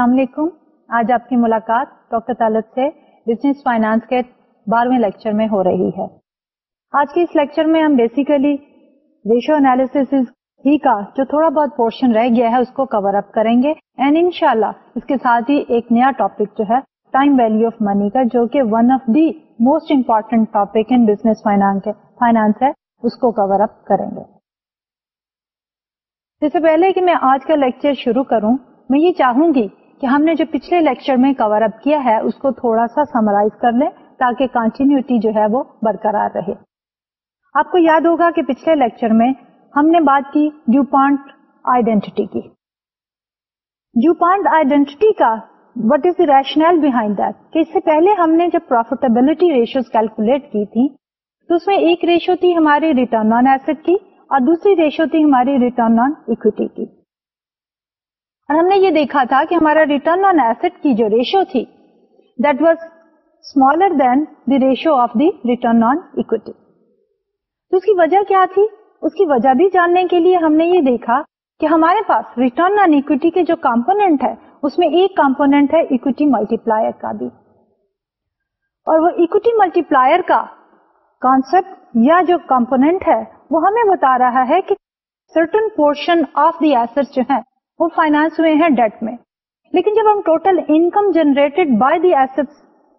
السلام علیکم۔ آج آپ کی ملاقات ڈاکٹر طالب سے بزنس فائنانس کے بارہویں لیکچر میں ہو رہی ہے۔ آج کے اس لیکچر میں ہم بیسیکلی ریشو انالیس ہی کا جو تھوڑا بہت پورشن رہ گیا ہے اس کو کور اپ کریں گے۔ اینڈ ان شاء اللہ اس کے ساتھ ہی ایک نیا ٹاپک جو ہے ٹائم ویلو آف منی کا جو کہ one of the most important topic in business finance ہے، اس کو کور اپ کریں گے۔ اس سے پہلے کہ میں آج کا لیکچر شروع کروں، میں یہ چاہوں گی کہ ہم نے جو پچھلے لیکچر میں کور اپ کیا ہے، اس کو تھوڑا سا سمرائز کر لیں تاکہ کنٹینیوٹی جو ہے وہ برقرار رہے۔ آپ کو یاد ہوگا کہ پچھلے لیکچر میں ہم نے بات کی ڈیو پانٹ آئیڈینٹی کی۔ ڈیو پانٹ آئیڈینٹی کا what is the rationale behind that کہ اس سے پہلے ہم نے جب پروفیٹیبلٹی ریشوز کیلکولیٹ کی تھی، تو اس میں ایک ریشو تھی ہماری ریٹرن آن ایسٹ کی اور دوسری ریشو تھی ہماری ریٹرن آن اکوٹی کی۔ اور ہم نے یہ دیکھا تھا کہ ہمارا ریٹرن آن ایسٹ کی جو ریشو تھی that was smaller than the ratio of the return on equity تو اس کی وجہ کیا تھی؟ اس کی وجہ بھی جاننے کے لیے ہم نے یہ دیکھا کہ ہمارے پاس ریٹرن آن اکوٹی کے جو کمپونیٹ ہے، اس میں ایک کمپونیٹ ہے اکوٹی ملٹی پلائر کا بھی. اور وہ اکوٹی ملٹی پلائر کا کانسپٹ یا جو کمپونیٹ ہے، وہ ہمیں بتا رہا ہے کہ certain portion of the asset جو ہے وہ فائنانس ہوئے ہیں ڈیٹ میں۔ لیکن جب ہم total income generated by the asset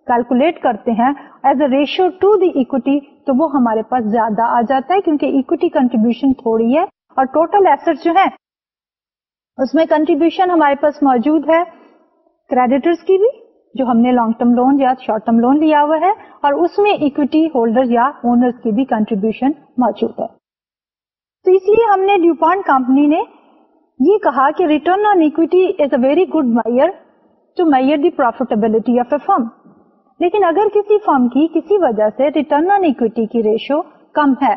calculate کرتے ہیں as a ratio to the equity تو وہ ہمارے پاس زیادہ آ جاتا ہے کیونکہ اکوٹی کنٹریبیوشن تھوڑی ہے اور ٹوٹل ایسٹ جو ہے اس میں کنٹریبیوشن ہمارے پاس موجود ہے کریڈیٹرس کی بھی، جو ہم نے لانگ ٹرم لون یا شارٹ ٹرم لون لیا ہوا ہے، اور اس میں اکوٹی ہولڈر یا اونر کی بھی کنٹریبیوشن موجود ہے۔ تو اس لیے ہم نے ڈیوپانٹ کمپنی نے یہ کہا کہ return on equity is a very good measure to measure the profitability of a firm لیکن اگر کسی فرم کی کسی وجہ سے ریٹرن آن اکویٹی کی ریشو کم ہے،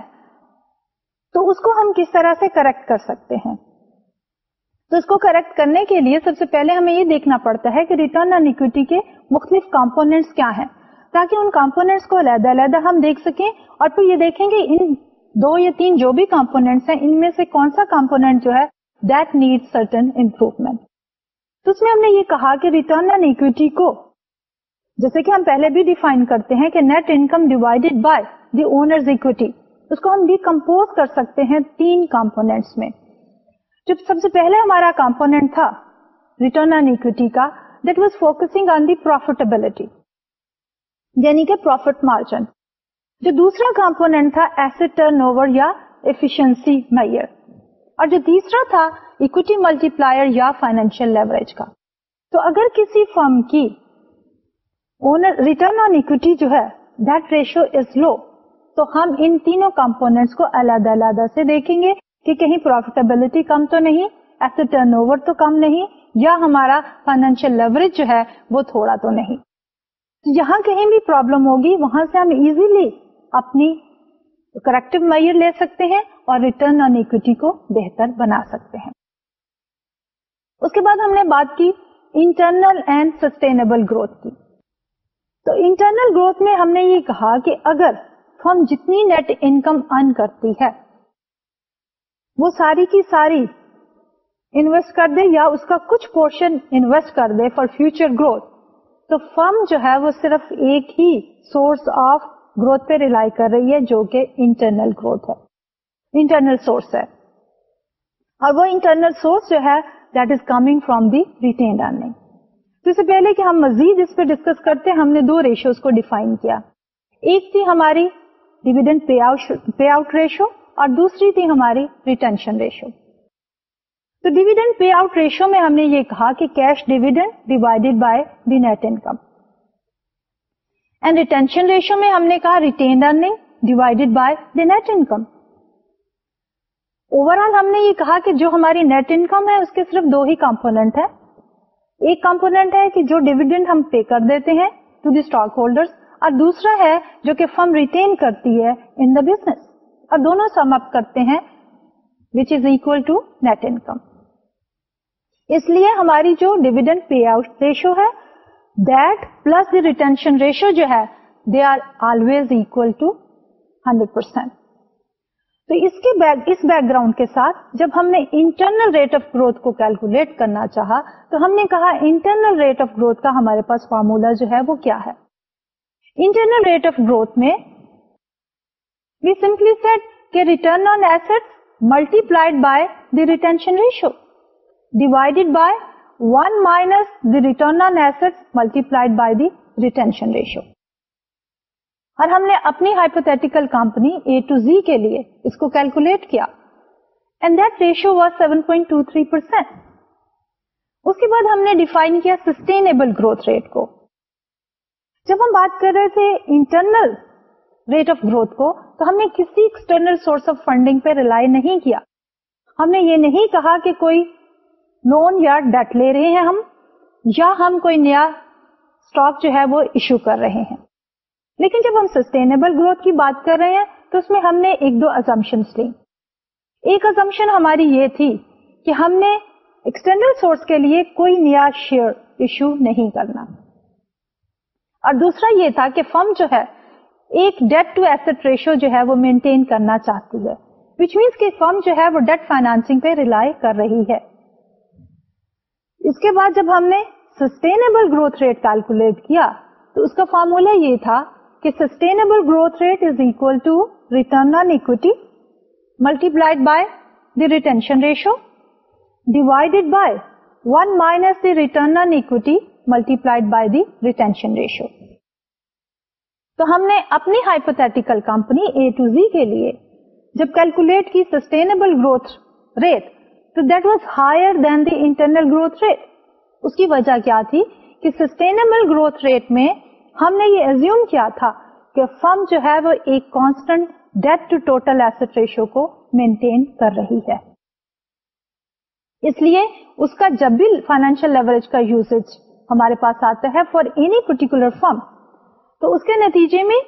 تو اس کو ہم کس طرح سے کریکٹ کر سکتے ہیں؟ تو اس کو کریکٹ کرنے کے لیے سب سے پہلے ہمیں یہ دیکھنا پڑتا ہے کہ ریٹرن آن اکویٹی کے مختلف کمپونیٹس کیا ہیں۔ تاکہ ان کمپونیٹس کو علیحدہ علیحدہ ہم دیکھ سکیں اور پھر یہ دیکھیں گے ان دو یا تین جو بھی کمپونیٹس ہیں، ان میں سے کون سا کمپونیٹ جو ہے دیٹ نیڈ سرٹن امپروومنٹ تو اس میں ہم نے یہ کہا کہ ریٹرن آن اکویٹی کو، جیسے کہ ہم پہلے بھی ڈیفائن کرتے ہیں کہ net income divided by the owners equity اس کو ہم ڈیکمپوز کر سکتے ہیں تین کمپونیٹس میں۔ جو سب سے پہلے ہمارا کمپونیٹ تھا ریٹرن آن اکویٹی کا that was focusing on the profitability یعنی کہ پروفیٹ مارجن جو دوسرا کمپونیٹ تھا ایسٹ ٹرن اوور یا ایفیشنسی میئر اور جو تیسرا تھا اکوٹی ملٹی پلائر یا فائنینشیل لیوریج کا۔ تو اگر کسی فرم کی اونر ریٹرن آن اکوٹی جو ہے دیٹ ریشو از لو تو ہم ان تینوں کمپونیٹس کو علیحدہ علیحدہ سے دیکھیں گے کہ کہیں پروفیٹیبلٹی کم تو نہیں ایسے ٹرن اوور تو کم نہیں، یا ہمارا فائنینشیل لیوریج جو ہے، وہ تھوڑا تو نہیں۔ جہاں کہیں بھی پرابلم ہوگی، وہاں سے ہم ایزیلی اپنی کریکٹو میئر لے سکتے ہیں۔ اور ریٹرن آن اکوٹی کو بہتر بنا سکتے ہیں۔ اس کے بعد ہم نے بات کی انٹرنل اینڈ سسٹینیبل گروتھ کی۔ تو انٹرنل گروتھ میں ہم نے یہ کہا کہ اگر فرم جتنی نیٹ انکم ارن کرتی ہے، وہ ساری کی ساری انویسٹ کر دے یا اس کا کچھ پورشن انویسٹ کر دے فار فیوچر گروتھ تو فرم جو ہے وہ صرف ایک ہی سورس آف گروتھ پہ ریلائی کر رہی ہے جو کہ انٹرنل گروتھ ہے۔ انٹرنل سورس ہے۔ اور وہ انٹرنل سورس جو ہے that is coming from the retained earning تو اس سے پہلے کہ ہم مزید اس پہ ڈسکس کرتے ہم نے دو ریشوز کو ڈیفائن کیا۔ ایک تھی ہماری ڈیویڈنڈ پے آؤٹ ریشو اور دوسری تھی ہماری ریٹینشن ریشو تو ڈیویڈنڈ پے آؤٹ ریشو میں ہم نے یہ کہا کہ cash dividend divided by the net income and retention ratio میں ہم نے کہا retained earning divided by the net income overall ہم نے یہ کہا کہ جو ہماری نیٹ انکم ہے، اس کے صرف دو ہی کمپونیٹ ہے ایک کمپونیٹ ہے کہ جو ڈیویڈنڈ ہم پے کر دیتے ہیں ٹو دی اسٹاک ہولڈر اور دوسرا ہے جو کہ فرم ریٹین کرتی ہے ان دا بزنس اور دونوں سم اپ کرتے ہیں which is equal to net income اس لیے ہماری جو ڈیویڈنڈ پے آؤٹ ریشو ہے that plus the retention ratio جو ہے they are always equal to hundred percent تو اس کے بیک اس بیک گراؤنڈ کے ساتھ جب ہم نے انٹرنل ریٹ آف گروتھ کو کیلکولیٹ کرنا چاہا تو ہم نے کہا انٹرنل ریٹ آف گروتھ کا ہمارے پاس فارمولا جو ہے وہ کیا ہے؟ انٹرنل ریٹ آف گروتھ میں وی سمپلی سیٹ کہ return on asset multiplied by the retention ratio divided by one minus the return on asset multiplied by the retention ratio اور ہم نے اپنی hypothetical company A to Z کے لیے اس کو کیلکولیٹ کیا. And that ratio was seven point two three percent اس کے بعد ہم نے ڈیفائن کیا سسٹینیبل گروتھ ریٹ کو. جب ہم بات کر رہے تھے انٹرنل ریٹ آف گروتھ کو، تو ہم نے کسی ایکسٹرنل سورس آف فنڈنگ پہ ریلائی نہیں کیا. ہم نے یہ نہیں کہا کہ کوئی لون یا ڈیٹ لے رہے ہیں ہم، یا ہم کوئی نیا اسٹاک جو ہے وہ ایشو کر رہے ہیں. لیکن جب ہم سسٹینیبل گروتھ کی بات کر رہے ہیں، تو اس میں ہم نے ایک دو ازمپشن لی۔ ایک ازمپشن ہماری یہ تھی کہ ہم نے ایکسٹرنل سورس کے لیے کوئی نیا شیئر ایشو نہیں کرنا۔ اور دوسرا یہ تھا کہ فرم جو ہے، ایک ڈیٹ ٹو ایسٹ ریشو جو ہے، وہ مینٹین کرنا چاہتی ہے۔ وچ مینس کہ فرم جو ہے، وہ ڈیٹ فائنانسنگ پہ ریلائی کر رہی ہے۔ اس کے بعد جب ہم نے سسٹینیبل گروتھ ریٹ کیلکولیٹ کیا، تو اس کا فارمولا یہ تھا کہ sustainable growth rate is equal to return on equity multiplied by the retention ratio divided by one minus the return on equity multiplied by the retention ratio تو ہم نے اپنی hypothetical company A to Z کے لیے جب calculate کی sustainable growth rate تو that was higher than the internal growth rate اس کی وجہ کیا تھی کہ سسٹینیبل گروتھ ریٹ میں ہم نے یہ ایزیوم کیا تھا کہ فرم جو ہے وہ ایک constant debt to total asset ratio کو مینٹین کر رہی ہے۔ اس لیے اس کا جب بھی فائنینشیل لیوریج کا یوزیج ہمارے پاس آتا ہے فار اینی پرٹیکولر فرم تو اس کے نتیجے میں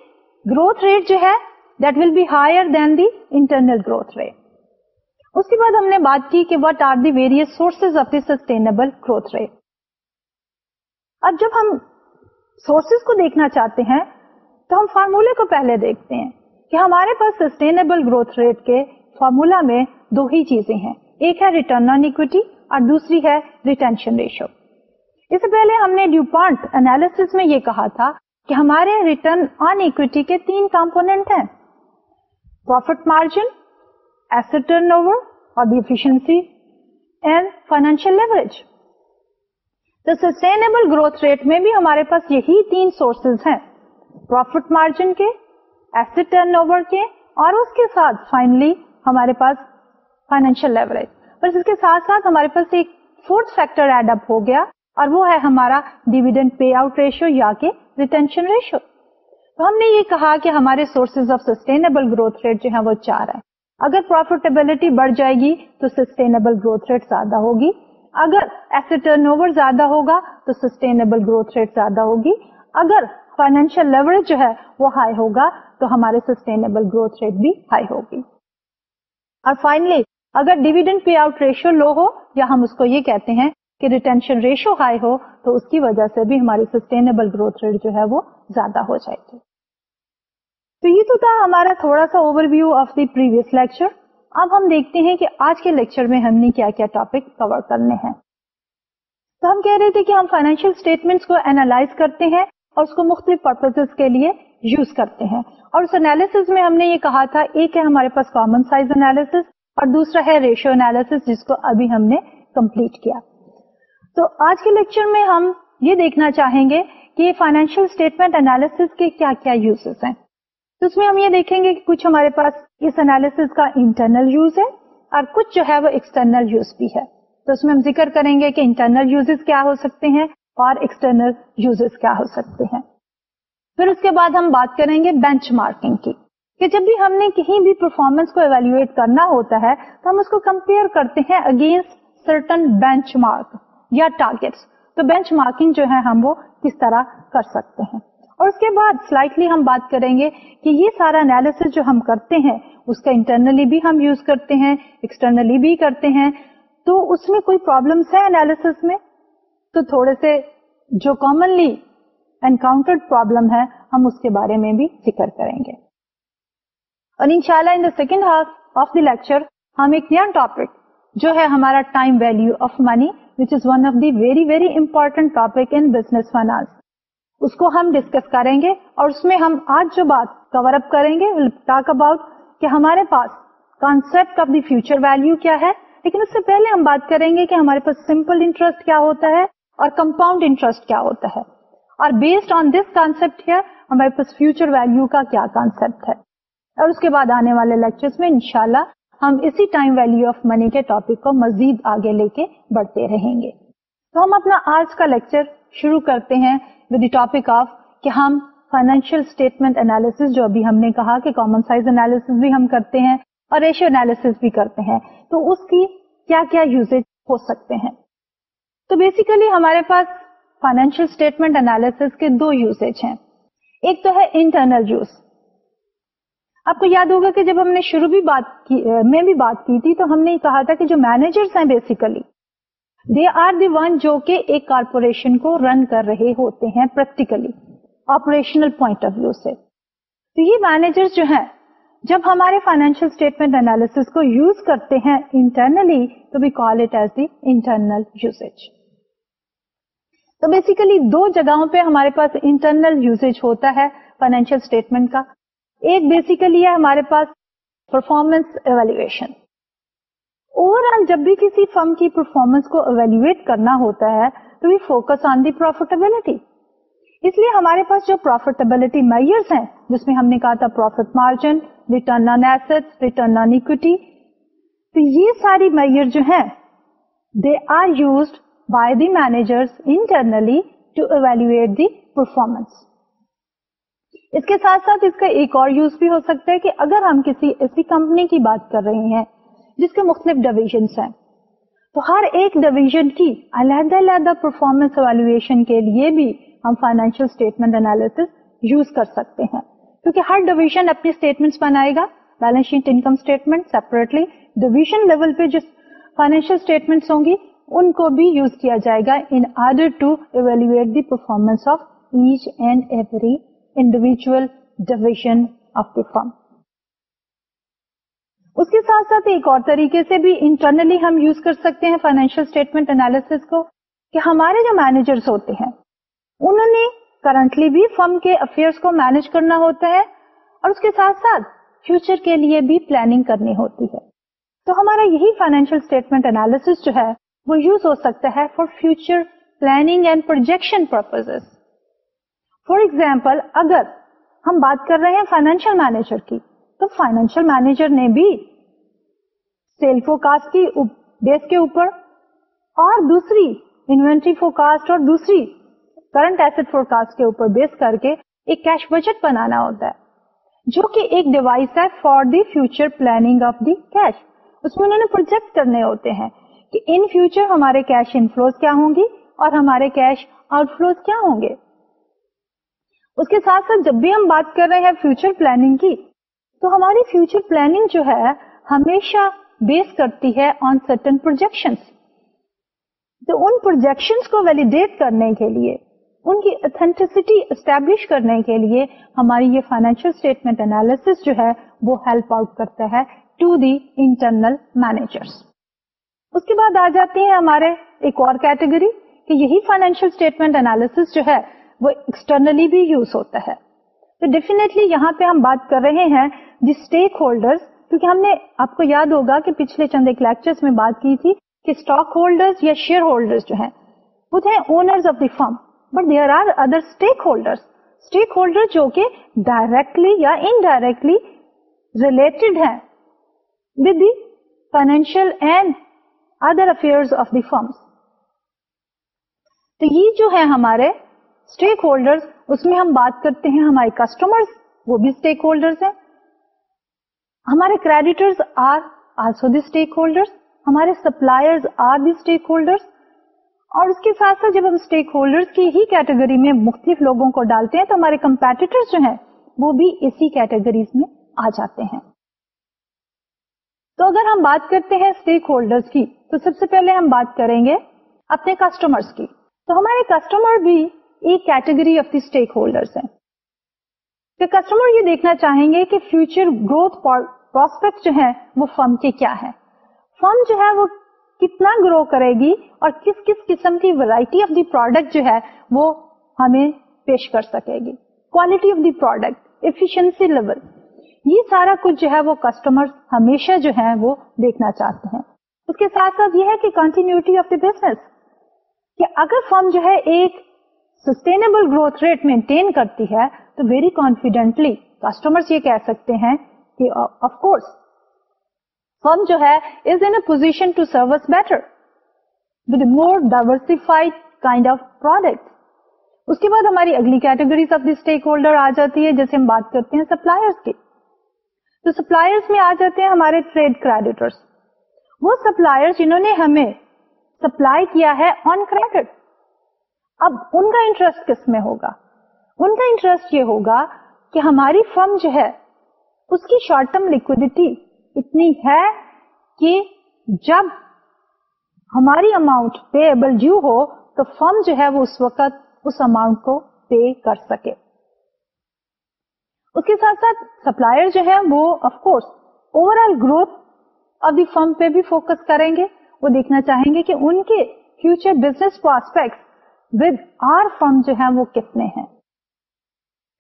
گروتھ ریٹ جو ہے that will be higher than the internal growth rate اس کے بعد ہم نے بات کی کہ what are the various sources of the sustainable growth rate اب جب ہم سورسز کو دیکھنا چاہتے ہیں، تو ہم فارمولے کو پہلے دیکھتے ہیں کہ ہمارے پاس سسٹینیبل گروتھ ریٹ کے فارمولا میں دو ہی چیزیں ہیں۔ ایک ہے ریٹرن آن اکوٹی اور دوسری ہے ریٹینشن ریشو اس سے پہلے ہم نے ڈیو پوائنٹ انالیس میں یہ کہا تھا کہ ہمارے ریٹرن آن اکویٹی کے تین کمپونیٹ ہیں۔ Profit margin asset turnover اور the efficiency and financial leverage تو سسٹینیبل گروتھ ریٹ میں بھی ہمارے پاس یہی تین سورسز ہیں. پروفٹ مارجن کے ایسٹ ٹرن اوور کے، اور اس کے ساتھ فائنلی ہمارے پاس فائنینشیل لیوریج پر اس کے ساتھ ساتھ ہمارے پاس ایک فورتھ فیکٹر ایڈ اپ ہو گیا اور وہ ہے ہمارا ڈیویڈنڈ پے آؤٹ ریشو یا کہ ریٹینشن ریشو تو ہم نے یہ کہا کہ ہمارے sources of sustainable growth rate جو ہے وہ چار ہے اگر پروفیٹیبلٹی بڑھ جائے گی تو سسٹینیبل گروتھ ریٹ زیادہ ہوگی. اگر ایسے ٹرن اوور زیادہ ہوگا تو سسٹینیبل گروتھ ریٹ زیادہ ہوگی۔ اگر فائنینشیل لیوریج جو ہے وہ ہائی ہوگا تو ہمارے سسٹینیبل گروتھ ریٹ بھی ہائی ہوگی۔ اور فائنلی اگر dividend pay out ratio low ہو یا ہم اس کو یہ کہتے ہیں کہ ریٹینشن ریشو ہائی ہو تو اس کی وجہ سے بھی ہماری سسٹینیبل گروتھ ریٹ جو ہے وہ زیادہ ہو جائے گی۔ تو یہ تو تھا ہمارا تھوڑا سا overview of the previous lecture اب ہم دیکھتے ہیں کہ آج کے لیکچر میں ہم نے کیا کیا ٹاپک کور کرنے ہیں۔ تو ہم کہہ رہے تھے کہ ہم فائنینشیل اسٹیٹمنٹس کو اینالائز کرتے ہیں اور اس کو مختلف پرپز کے لیے یوز کرتے ہیں۔ اور اس انالیس میں ہم نے یہ کہا تھا، ایک ہے ہمارے پاس کامن سائز انالیس اور دوسرا ہے ریشو انالیس جس کو ابھی ہم نے کمپلیٹ کیا۔ تو آج کے لیکچر میں ہم یہ دیکھنا چاہیں گے کہ فائنینشیل اسٹیٹمنٹ انالیس کے کیا کیا یوزز ہیں۔ تو اس میں ہم یہ دیکھیں گے کہ کچھ ہمارے پاس اس انالیس کا انٹرنل یوز ہے اور کچھ جو ہے وہ ایکسٹرنل یوز بھی ہے۔ تو اس میں ہم ذکر کریں گے کہ انٹرنل یوزز کیا ہو سکتے ہیں اور ایکسٹرنل یوزز کیا ہو سکتے ہیں۔ پھر اس کے بعد ہم بات کریں گے بینچ مارکنگ کی کہ جب بھی ہم نے کہیں بھی پرفارمنس کو ایویلویٹ کرنا ہوتا ہے تو ہم اس کو کمپیئر کرتے ہیں اگینسٹ سرٹن بینچ مارک یا ٹارگیٹس تو بینچ مارکنگ جو ہے ہم وہ کس طرح کر سکتے ہیں۔ اور اس کے بعد سلائٹلی ہم بات کریں گے کہ یہ سارا انالیس جو ہم کرتے ہیں، اس کا انٹرنلی بھی ہم یوز کرتے ہیں ایکسٹرنلی بھی کرتے ہیں۔ تو اس میں کوئی پرابلمس ہے انالیس میں؟ تو تھوڑے سے جو کامنلی انکاؤنٹرڈ پرابلم ہے، ہم اس کے بارے میں بھی ذکر کریں گے۔ اور ان شاء اللہ in the second half of the lecture ہم ایک نیا ٹاپک جو ہے ہمارا time value of money which is one of the very very important topic in business finance اس کو ہم ڈسکس کریں گے اور اس میں ہم آج جو بات کور اپ کریں گے ٹاک اباؤٹ کہ ہمارے پاس concept of the future value کیا ہے، لیکن اس سے پہلے ہم بات کریں گے کہ ہمارے پاس سمپل انٹرسٹ کیا ہوتا ہے اور کمپاؤنڈ انٹرسٹ کیا ہوتا ہے. اور بیسڈ آن دس کانسپٹ ہے ہمارے پاس فیوچر ویلو کا کیا کانسپٹ ہے. اور اس کے بعد آنے والے لیکچر میں انشاءاللہ ہم اسی ٹائم ویلو آف منی کے ٹاپک کو مزید آگے لے کے بڑھتے رہیں گے. تو ہم اپنا آج کا لیکچر شروع کرتے ہیں ود دی ٹاپک آف کہ ہم فائنینشیل اسٹیٹمنٹ انالیس جو ابھی ہم نے کہا کہ کامن سائز انالیس بھی ہم کرتے ہیں اور ریشیو انالیس بھی کرتے ہیں، تو اس کی کیا کیا یوزیج ہو سکتے ہیں؟ تو بیسیکلی ہمارے پاس فائنینشیل اسٹیٹمنٹ انالیس کے دو یوزیج ہیں۔ ایک تو ہے انٹرنل یوز آپ کو یاد ہوگا کہ جب ہم نے شروع بھی بات کی، میں بھی بات کی تھی تو ہم نے کہا تھا کہ جو مینیجرس ہیں basically they are the one جو کہ ایک کارپوریشن کو رن کر رہے ہوتے ہیں practically operational point of view سے۔ تو یہ مینیجر جو ہیں، جب ہمارے فائنینشیل اسٹیٹمنٹ انالیس کو یوز کرتے ہیں انٹرنلی تو we call it as the internal usage تو بیسیکلی دو جگہوں پہ ہمارے پاس انٹرنل یوزیج ہوتا ہے فائنینشیل اسٹیٹمنٹ کا۔ ایک بیسیکلی ہے ہمارے پاس پرفارمنس ایویلویشن اوور آل جب بھی کسی فرم کی پرفارمنس کو اویلویٹ کرنا ہوتا ہے، تو we focus on the profitability اس لیے ہمارے پاس جو پروفیٹیبلٹی میئرس ہیں، جس میں ہم نے کہا تھا profit margin return on asset return on equity تو یہ ساری میئر جو ہیں they are used by the manager internally to evaluate the performance اس کے ساتھ ساتھ اس کا ایک اور یوز بھی ہو سکتا ہے کہ اگر ہم کسی ایسی کمپنی کی بات کر رہے ہیں جس کے مختلف ڈویژنس ہیں۔ تو ہر ایک ڈویژن کی علیحدہ علیحدہ پرفارمنس اویلویشن کے لیے بھی ہم فائنینشیل اسٹیٹمنٹ انالیس یوز کر سکتے ہیں۔ کیونکہ ہر ڈویژن اپنی اسٹیٹمنٹ بنائے گا balance sheet income statement separately division level پہ جس فائنینشیل اسٹیٹمنٹ ہوں گی، ان کو بھی یوز کیا جائے گا in order to evaluate the performance of each and every individual division of the firm اس کے ساتھ ساتھ ایک اور طریقے سے بھی انٹرنلی ہم یوز کر سکتے ہیں فائنینشیل اسٹیٹمنٹ انالیس کو، کہ ہمارے جو مینیجرس ہوتے ہیں، انہوں نے کرنٹلی بھی فرم کے افیئرس کو مینج کرنا ہوتا ہے اور اس کے ساتھ ساتھ فیوچر کے لیے بھی پلاننگ کرنی ہوتی ہے۔ تو ہمارا یہی فائنینشیل اسٹیٹمنٹ انالیس جو ہے، وہ یوز ہو سکتا ہے for future planning and projection purpose for example اگر ہم بات کر رہے ہیں فائنینشیل مینیجر کی تو فائنینشیل مینیجر نے بھی سیل فوکاسٹ کی بیس کے اوپر اور دوسری انوینٹری فوکاسٹ اور دوسری کرنٹ ایسٹ فورکاسٹ کے اوپر بیس کر کے ایک کیش بجٹ بنانا ہوتا ہے، جو کہ ایک ڈیوائس ہے for the future planning of the cash اس میں انہوں نے پروجیکٹ کرنے ہوتے ہیں کہ ان فیوچر ہمارے کیش انفلوز کیا ہوں گی اور ہمارے کیش آؤٹ فلوز کیا ہوں گے۔ اس کے ساتھ ساتھ جب بھی ہم بات کر رہے ہیں فیوچر پلاننگ کی تو ہماری فیوچر پلاننگ جو ہے ہمیشہ بیس کرتی ہے آن سرٹن پروجیکشن تو ان پروجیکشن کو ویلیڈیٹ کرنے کے لیے، ان کی اتھینٹسٹی اسٹیبلش کرنے کے لیے ہماری یہ فائنینشیل اسٹیٹمنٹ انالیس جو ہے وہ ہیلپ آؤٹ کرتا ہے ٹو دی انٹرنل مینیجرس اس کے بعد آ جاتے ہیں ہمارے ایک اور کیٹیگری کہ یہی فائنینشیل اسٹیٹمنٹ انالیس جو ہے وہ ایکسٹرنلی بھی یوز ہوتا ہے. تو ڈیفینیٹلی یہاں پہ ہم بات کر رہے ہیں دی اسٹیک ہولڈر کیونکہ ہم نے آپ کو یاد ہوگا کہ پچھلے چند ایک لیکچر میں بات کی تھی کہ اسٹاک ہولڈر یا شیئر ہولڈر جو ہیں، وہ تھے owners of the firm but there are other stakeholder stakeholder جو کہ ڈائریکٹلی یا انڈائریکٹلی ریلیٹڈ ہیں with the financial and other affair of the firm تو یہ جو ہے ہمارے اسٹیک ہولڈر اس میں ہم بات کرتے ہیں ہمارے کسٹمر وہ بھی اسٹیک ہولڈر ہیں. ہمارے creditors are also the stakeholder ہمارے supplier are the stakeholder اور اس کے ساتھ ساتھ جب ہم اسٹیک ہولڈر کی ہی کیٹیگری میں مختلف لوگوں کو ڈالتے ہیں تو ہمارے کمپیٹیٹر جو ہیں وہ بھی اسی کیٹیگریز میں آ جاتے ہیں. تو اگر ہم بات کرتے ہیں اسٹیک ہولڈر کی، تو سب سے پہلے ہم بات کریں گے اپنے کسٹمرس کی. تو ہمارے کسٹمر بھی ایک category of the stakeholder ہیں۔ کہ کسٹمر یہ دیکھنا چاہیں گے کہ فیوچر گروتھ پروسپیکٹ جو ہے وہ فرم کے کیا ہے فرم جو ہے وہ کتنا گرو کرے گی اور کس کس قسم کی ورائٹی آف دی پروڈکٹ جو ہے وہ ہمیں پیش کر سکے گی۔ Quality of the product efficiency level یہ سارا کچھ جو ہے وہ کسٹمر ہمیشہ جو ہے وہ دیکھنا چاہتے ہیں۔ اس کے ساتھ ساتھ یہ ہے کہ کنٹینیوٹی آف دی بزنس کہ اگر فرم جو ہے ایک سسٹینیبل گروتھ ریٹ مینٹین کرتی ہے تو ویری کانفیڈینٹلی کسٹمر یہ کہہ سکتے ہیں کہ آف کورس فرم جو ہے is in position to service better with more diversified kind of product اس کے بعد ہماری اگلی categories of the stakeholder آ جاتی ہے جیسے ہم بات کرتے ہیں سپلائرس کی تو سپلائرس میں آ جاتے ہیں ہمارے ٹریڈ کریڈیٹرس وہ سپلائر جنہوں نے ہمیں سپلائی کیا ہے آن کریڈٹ اب ان کا انٹرسٹ کس میں ہوگا؟ ان کا انٹرسٹ یہ ہوگا کہ ہماری فرم جو ہے، اس کی شارٹ ٹرم لکوڈیٹی اتنی ہے کہ جب ہماری اماؤنٹ پے ایبل ڈیو ہو، تو فرم جو ہے وہ اس وقت اس اماؤنٹ کو پے کر سکے۔ اس کے ساتھ ساتھ سپلائر جو ہے وہ of course overall growth of the firm پہ بھی فوکس کریں گے۔ وہ دیکھنا چاہیں گے کہ ان کے future business prospect with our firm جو ہے وہ کتنے ہیں۔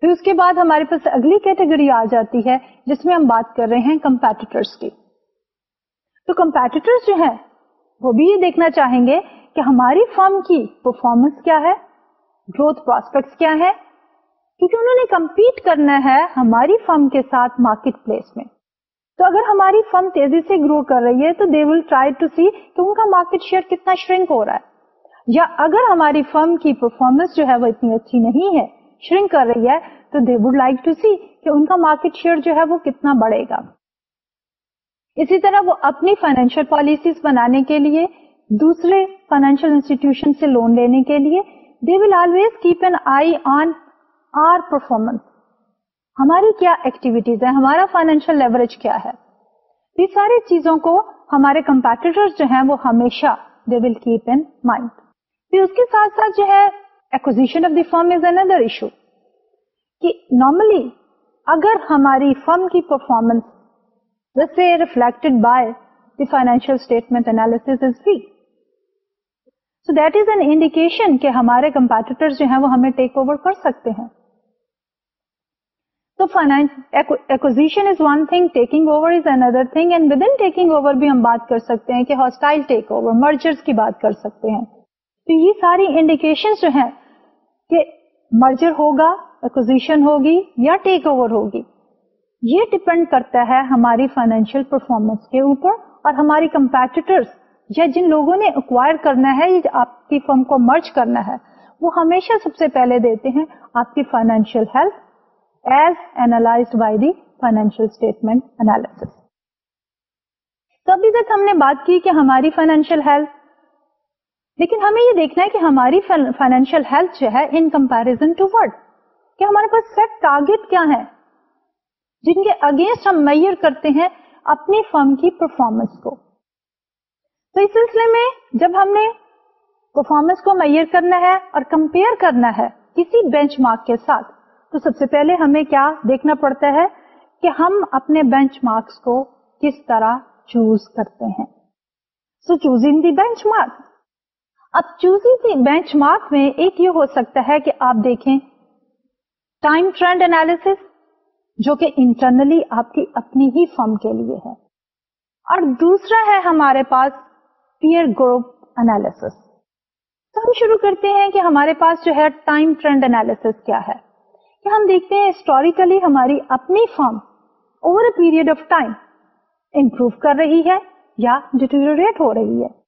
پھر اس کے بعد ہمارے پاس اگلی کیٹیگری آ جاتی ہے جس میں ہم بات کر رہے ہیں کمپیٹیٹرس کی۔ تو کمپیٹیٹرس جو ہے وہ بھی یہ دیکھنا چاہیں گے کہ ہماری فرم کی پرفارمنس کیا ہے گروتھ پراسپیکٹس کیا ہے کیونکہ انہوں نے کمپیٹ کرنا ہے ہماری فرم کے ساتھ مارکیٹ پلیس میں۔ تو اگر ہماری فرم تیزی سے گرو کر رہی ہے تو دے ول ٹرائی ٹو سی کہ ان کا مارکیٹ شیئر کتنا شرنک ہو رہا ہے۔ یا اگر ہماری فرم کی پرفارمنس جو ہے وہ اتنی اچھی نہیں ہے شرنک کر رہی ہے، تو they would like to see کہ ان کا مارکیٹ شیئر جو ہے وہ کتنا بڑھے گا۔ اسی طرح وہ اپنی فائنینشیل پالیسیز بنانے کے لیے، دوسرے فائنینشیل انسٹیٹیوشن سے لون لینے کے لیے they will always keep an eye on our performance ہماری کیا ایکٹیویٹیز ہے ہمارا فائنینشیل لیوریج کیا ہے؟ یہ ساری چیزوں کو ہمارے کمپیٹیٹر جو ہیں وہ ہمیشہ دے ول کیپ ان مائنڈ پھر اس کے ساتھ ساتھ جو ہے acquisition of the firm is another issue کہ نارملی اگر ہماری فرم کی پرفارمنس جیسے reflected by the financial statement analysis is weak so that is an indication کہ ہمارے کمپیٹیٹر جو ہیں وہ ہمیں ٹیک اوور کر سکتے ہیں. تو acquisition is one thing taking over is another thing and with in taking over بھی ہم بات کر سکتے ہیں کہ ہاسٹائل ٹیک اوور مرجرس کی بات کر سکتے ہیں. تو یہ ساری انڈیکیشن جو ہیں کہ مرجر ہوگا ایکوزیشن ہوگی یا ٹیک اوور ہوگی، یہ ڈپینڈ کرتا ہے ہماری فائنینشیل پرفارمنس کے اوپر اور ہماری کمپیٹیٹرس یا جن لوگوں نے اکوائر کرنا ہے یا آپ کی فرم کو مرچ کرنا ہے، وہ ہمیشہ سب سے پہلے دیتے ہیں آپ کی financial health as analyse by the financial statement analysis تو ابھی تک ہم نے بات کی کہ ہماری فائنینشیل ہیلتھ لیکن ہمیں یہ دیکھنا ہے کہ ہماری فائنینشیل ہیلتھ جو ہے ان کمپیرزن ٹو ورڈ کہ ہمارے پاس سیٹ ٹارگیٹ کیا ہے جن کے اگینسٹ ہم میئر کرتے ہیں اپنی فرم کی پرفارمنس کو۔ تو اس سلسلے میں جب ہم نے پرفارمنس کو میئر کرنا ہے اور کمپیئر کرنا ہے کسی بینچ مارک کے ساتھ، تو سب سے پہلے ہمیں کیا دیکھنا پڑتا ہے کہ ہم اپنے بینچ مارکس کو کس طرح چوز کرتے ہیں۔ So choosing the benchmark اب چوزنگ بینچ مارک میں ایک یہ ہو سکتا ہے کہ آپ دیکھیں ٹائم ٹرینڈ انالیس جو کہ انٹرنلی آپ کی اپنی ہی فرم کے لیے ہے۔ اور دوسرا ہے ہمارے پاس پیئر گروپ انالیس تو ہم شروع کرتے ہیں کہ ہمارے پاس جو ہے ٹائم ٹرینڈ انالیس کیا ہے۔ کہ ہم دیکھتے ہیں ہسٹوریکلی ہماری اپنی firm over a period of time improve کر رہی ہے یا ڈیٹوریٹ ہو رہی ہے۔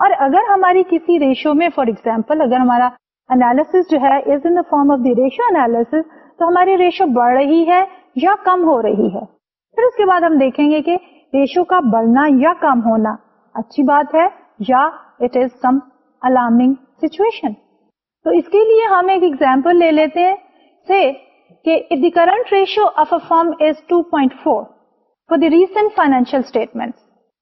اور اگر ہماری کسی ریشو میں فار ایگزامپل اگر ہمارا انالیس جو ہے is in form of the ratio analysis تو ہماری ریشو بڑھ رہی ہے یا کم ہو رہی ہے؟ پھر اس کے بعد ہم دیکھیں گے کہ ریشو کا بڑھنا یا کم ہونا اچھی بات ہے یا it is some alarming situation تو اس کے لیے ہم ایک ایگزامپل لے لیتے ہیں سے کہ the current ratio of a firm is 2.4 for the recent financial statement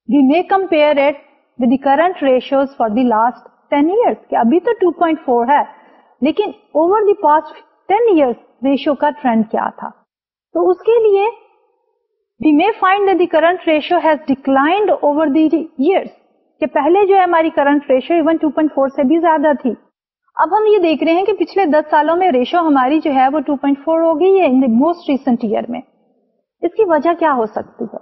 we may compare it current ratios for the last ten years ابھی تو 2.4 ہے لیکن over the past ten years ratio کا ٹرینڈ کیا تھا تو اس کے لیے we may find the current ratio has declined over the years کہ پہلے جو ہے ہماری current ratio even two point four سے بھی زیادہ تھی اب ہم یہ دیکھ رہے ہیں کہ پچھلے دس سالوں میں ریشو ہماری جو ہے وہ ٹو پوائنٹ فور ہو گئی ہے in the most recent year میں اس کی وجہ کیا ہو سکتی ہے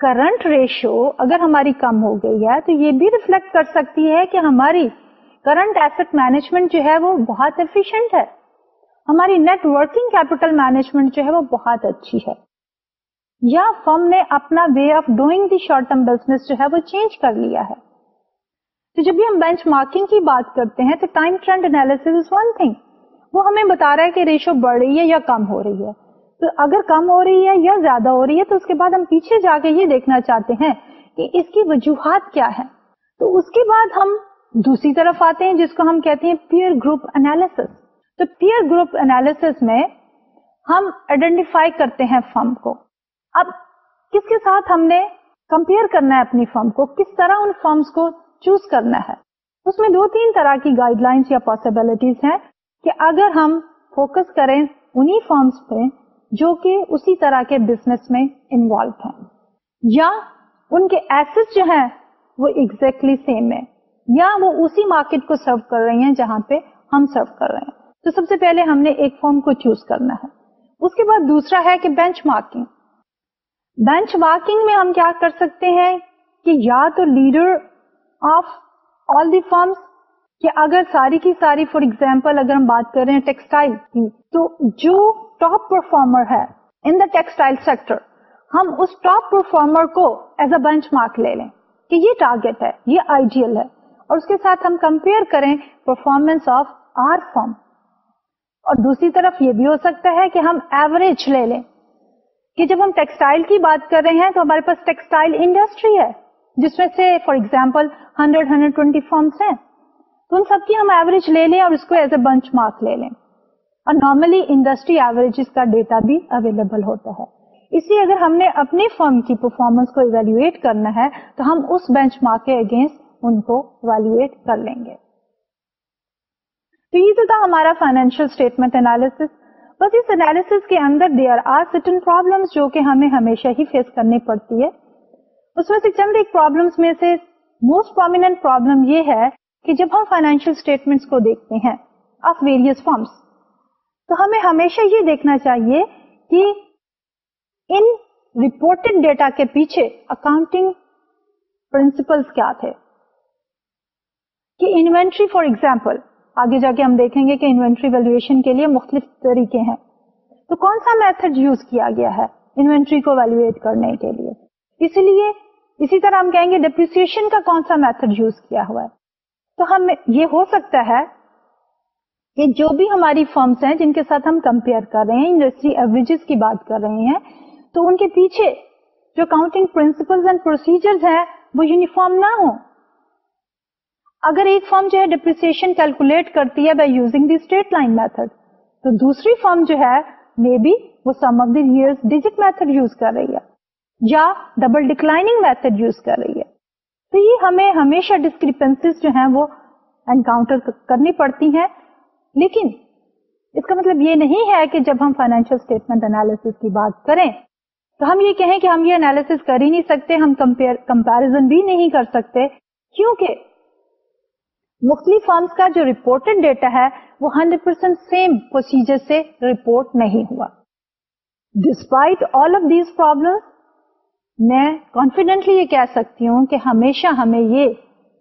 کرنٹ ریشو اگر ہماری کم ہو گئی ہے تو یہ بھی ریفلیکٹ کر سکتی ہے کہ ہماری کرنٹ ایسٹ مینجمنٹ جو ہے وہ بہت ایفیشینٹ ہے۔ ہماری نیٹ ورکنگ کیپیٹل مینجمنٹ جو ہے وہ بہت اچھی ہے۔ یا فرم نے اپنا way of doing the short term business جو ہے وہ چینج کر لیا ہے۔ تو جب بھی ہم بینچ مارکنگ کی بات کرتے ہیں تو time trend analysis one thing وہ ہمیں بتا رہا ہے کہ ریشو بڑھ رہی ہے یا کم ہو رہی ہے۔ تو اگر کم ہو رہی ہے یا زیادہ ہو رہی ہے تو اس کے بعد ہم پیچھے جا کے یہ دیکھنا چاہتے ہیں کہ اس کی وجوہات کیا ہے تو اس کے بعد ہم دوسری طرف آتے ہیں جس کو ہم کہتے ہیں پیئر گروپ انالیس تو پیئر گروپ انالیس میں ہم آئیڈینٹیفائی کرتے ہیں فرم کو۔ اب کس کے ساتھ ہم نے کمپیئر کرنا ہے اپنی فرم کو؟ کس طرح ان فرمس کو چوز کرنا ہے؟ اس میں دو تین طرح کی گائیڈ لائنس یا پاسبلٹیز ہیں کہ اگر ہم فوکس کریں انہی فارمس پہ جو کہ اسی طرح کے بزنس میں انوالو ہیں۔ یا ان کے ایسٹ جو ہیں وہ ایگزیکٹلی exactly سیم ہے یا وہ اسی مارکیٹ کو سرو کر رہی ہیں جہاں پہ ہم سرو کر رہے ہیں۔ تو سب سے پہلے ہم نے ایک فارم کو چوز کرنا ہے۔ اس کے بعد دوسرا ہے کہ بینچ مارکنگ بینچ مارکنگ میں ہم کیا کر سکتے ہیں کہ یا تو leader of all the firms کہ اگر ساری کی ساری فار ایگزامپل اگر ہم بات کر رہے ہیں ٹیکسٹائل کی تو جو ٹاپ پرفارمر ہے ان دا ٹیکسٹائل سیکٹر ہم اس ٹاپ پرفارمر کو ایز اے بینچ مارک لے لیں کہ یہ ٹارگیٹ ہے، یہ آئیڈیل ہے اور اس کے ساتھ ہم کمپیئر کریں پرفارمنس آف آر فارم اور دوسری طرف یہ بھی ہو سکتا ہے کہ ہم ایوریج لے لیں کہ جب ہم ٹیکسٹائل کی بات کر رہے ہیں تو ہمارے پاس ٹیکسٹائل انڈسٹری ہے جس میں سے for example hundred hundred twenty firms ہیں تو ان سب کی ہم ایوریج لے لیں اور اس کو ایز اے بنچ مارک لے لیں۔ اور نارملی انڈسٹری ایوریج کا ڈیٹا بھی اویلیبل ہوتا ہے۔ اس لیے اگر ہم نے اپنی فرم کی پرفارمنس کو ایویلویٹ کرنا ہے، تو ہم اس بینچ مارک کے اگینسٹ ان کو ایویلویٹ کر لیں گے۔ تو یہ تو تھا ہمارا فائنینشیل اسٹیٹمنٹ انالیس بس اس انالیس کے اندر دیر آر سٹن پرابلم جو کہ ہمیں ہمیشہ ہی فیس کرنی پڑتی ہے۔ اس میں سے چند ایک پرابلمس میں سے موسٹ پرومیننٹ پرابلم یہ ہے کہ جب ہم فائنینشیل اسٹیٹمنٹس کو دیکھتے ہیں آف ویریس فارمس تو ہمیں ہمیشہ یہ دیکھنا چاہیے کہ ان رپورٹڈ ڈیٹا کے پیچھے اکاؤنٹنگ پرنسپلس کیا تھے۔ کہ انوینٹری فار ایگزامپل آگے جا کے ہم دیکھیں گے کہ انوینٹری ویلویشن کے لیے مختلف طریقے ہیں۔ تو کون سا میتھڈ یوز کیا گیا ہے انوینٹری کو ویلویٹ کرنے کے لیے؟ اس لیے اسی طرح ہم کہیں گے ڈپریسن کا کون سا میتھڈ یوز کیا ہوا ہے؟ تو ہم یہ ہو سکتا ہے کہ جو بھی ہماری فرمس ہیں جن کے ساتھ ہم کمپیئر کر رہے ہیں انڈسٹری ایوریجز کی بات کر رہے ہیں، تو ان کے پیچھے جو کاؤنٹنگ پرنسپل اینڈ پروسیجر ہیں، وہ یونیفارم نہ ہو اگر ایک فارم جو ہے ڈپریسن کیلکولیٹ کرتی ہے by using the straight line method تو دوسری فارم جو ہے مے بی وہ sum of the year digit method use کر رہی ہے، یا ڈبل ڈکلائنگ میتھڈ یوز کر رہی ہے۔ تو یہ ہمیں ہمیشہ ڈسکریپنس جو ہیں، وہ انکاؤنٹر کرنی پڑتی ہیں۔ لیکن اس کا مطلب یہ نہیں ہے کہ جب ہم فائنینشیل اسٹیٹمنٹ انالیس کی بات کریں تو ہم یہ کہیں کہ ہم یہ انالیس کر ہی نہیں سکتے، ہم کمپیرزن بھی نہیں کر سکتے، کیونکہ مختلف فارمس کا جو رپورٹڈ ڈیٹا ہے وہ ہنڈریڈ پرسینٹ سیم پروسیجر سے رپورٹ نہیں ہوا۔ Despite all of these problem میں کانفیڈینٹلی یہ کہہ سکتی ہوں کہ ہمیشہ ہمیں یہ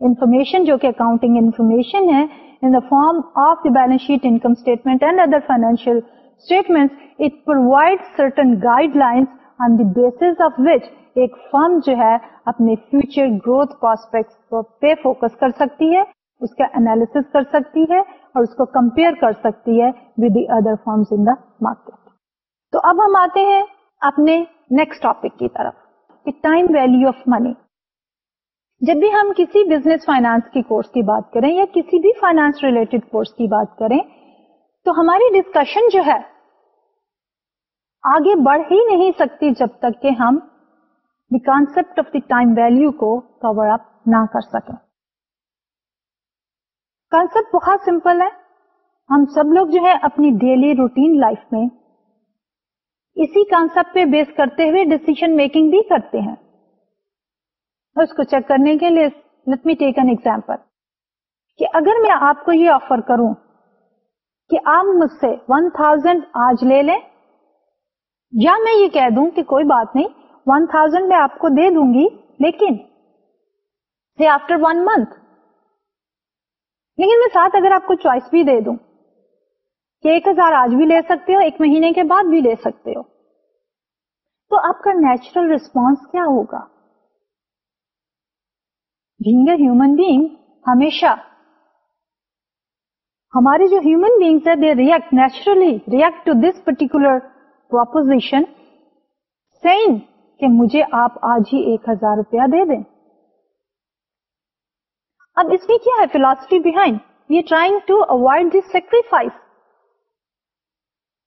انفارمیشن جو کہ اکاؤنٹنگ انفارمیشن ہے in the form of the balance sheet, income statement and other financial statements, it provides certain guidelines on the basis of which ایک فرم جو ہے اپنے فیوچر گروتھ پراسپیکٹ پہ فوکس کر سکتی ہے اس کا انالیس کر سکتی ہے اور اس کو کمپیئر کر سکتی ہے with the other firms in the market تو اب ہم آتے ہیں اپنے نیکسٹ ٹاپک کی طرف کہ ٹائم ویلو آف منی جب بھی ہم کسی بزنس فائنانس کی کورس کی بات کریں یا کسی بھی فائنانس ریلیٹڈ کورس کی بات کریں، تو ہماری ڈسکشن جو ہے، آگے بڑھ ہی نہیں سکتی جب تک کہ ہم the concept of the time value کو کور اپ نہ کر سکیں۔ کانسپٹ بہت سمپل ہے۔ ہم سب لوگ جو ہے اپنی ڈیلی روٹین لائف میں اسی کانسپٹ پہ بیس کرتے ہوئے ڈسیزن میکنگ بھی کرتے ہیں۔ اس کو چیک کرنے کے لیے let me take an example کہ اگر میں آپ کو یہ آفر کروں کہ آپ مجھ سے ون تھاؤزینڈ آج لے لیں، یا میں یہ کہہ دوں کہ کوئی بات نہیں ون تھاؤزینڈ میں آپ کو دے دوں گی، لیکن آفٹر ون منتھ لیکن میں ساتھ اگر آپ کو چوائس بھی دے دوں کہ ایک ہزار آج بھی لے سکتے ہو، ایک مہینے کے بعد بھی لے سکتے ہو، تو آپ کا نیچرل ریسپانس کیا ہوگا؟ بینگ اے ہیومن بینگ ہمیشہ ہمارے جو ہیومن بیگس ہے they react naturally react to this particular proposition same کہ مجھے آپ آج ہی ایک ہزار روپیہ دے دیں۔ اب اس میں کیا ہے philosophy behind we trying to avoid this sacrifice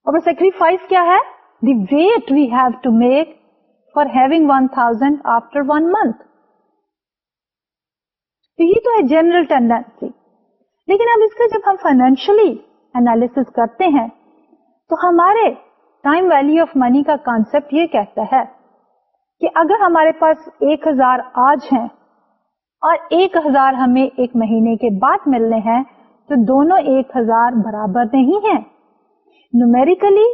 اور سیکریفائس کیا ہے؟ The wait we have to make for having one thousand after one month تو یہ تو ہے جنرل ٹینڈینسی لیکن اب اس کا جب ہم فائنینشلی اینالس کرتے ہیں، تو ہمارے ٹائم ویلو آف منی کا کانسیپٹ یہ کہتا ہے کہ اگر ہمارے پاس ایک ہزار آج ہیں اور ایک ہزار ہمیں ایک مہینے کے بعد ملنے ہیں، تو دونوں ایک ہزار برابر نہیں ہیں. نومیریکلی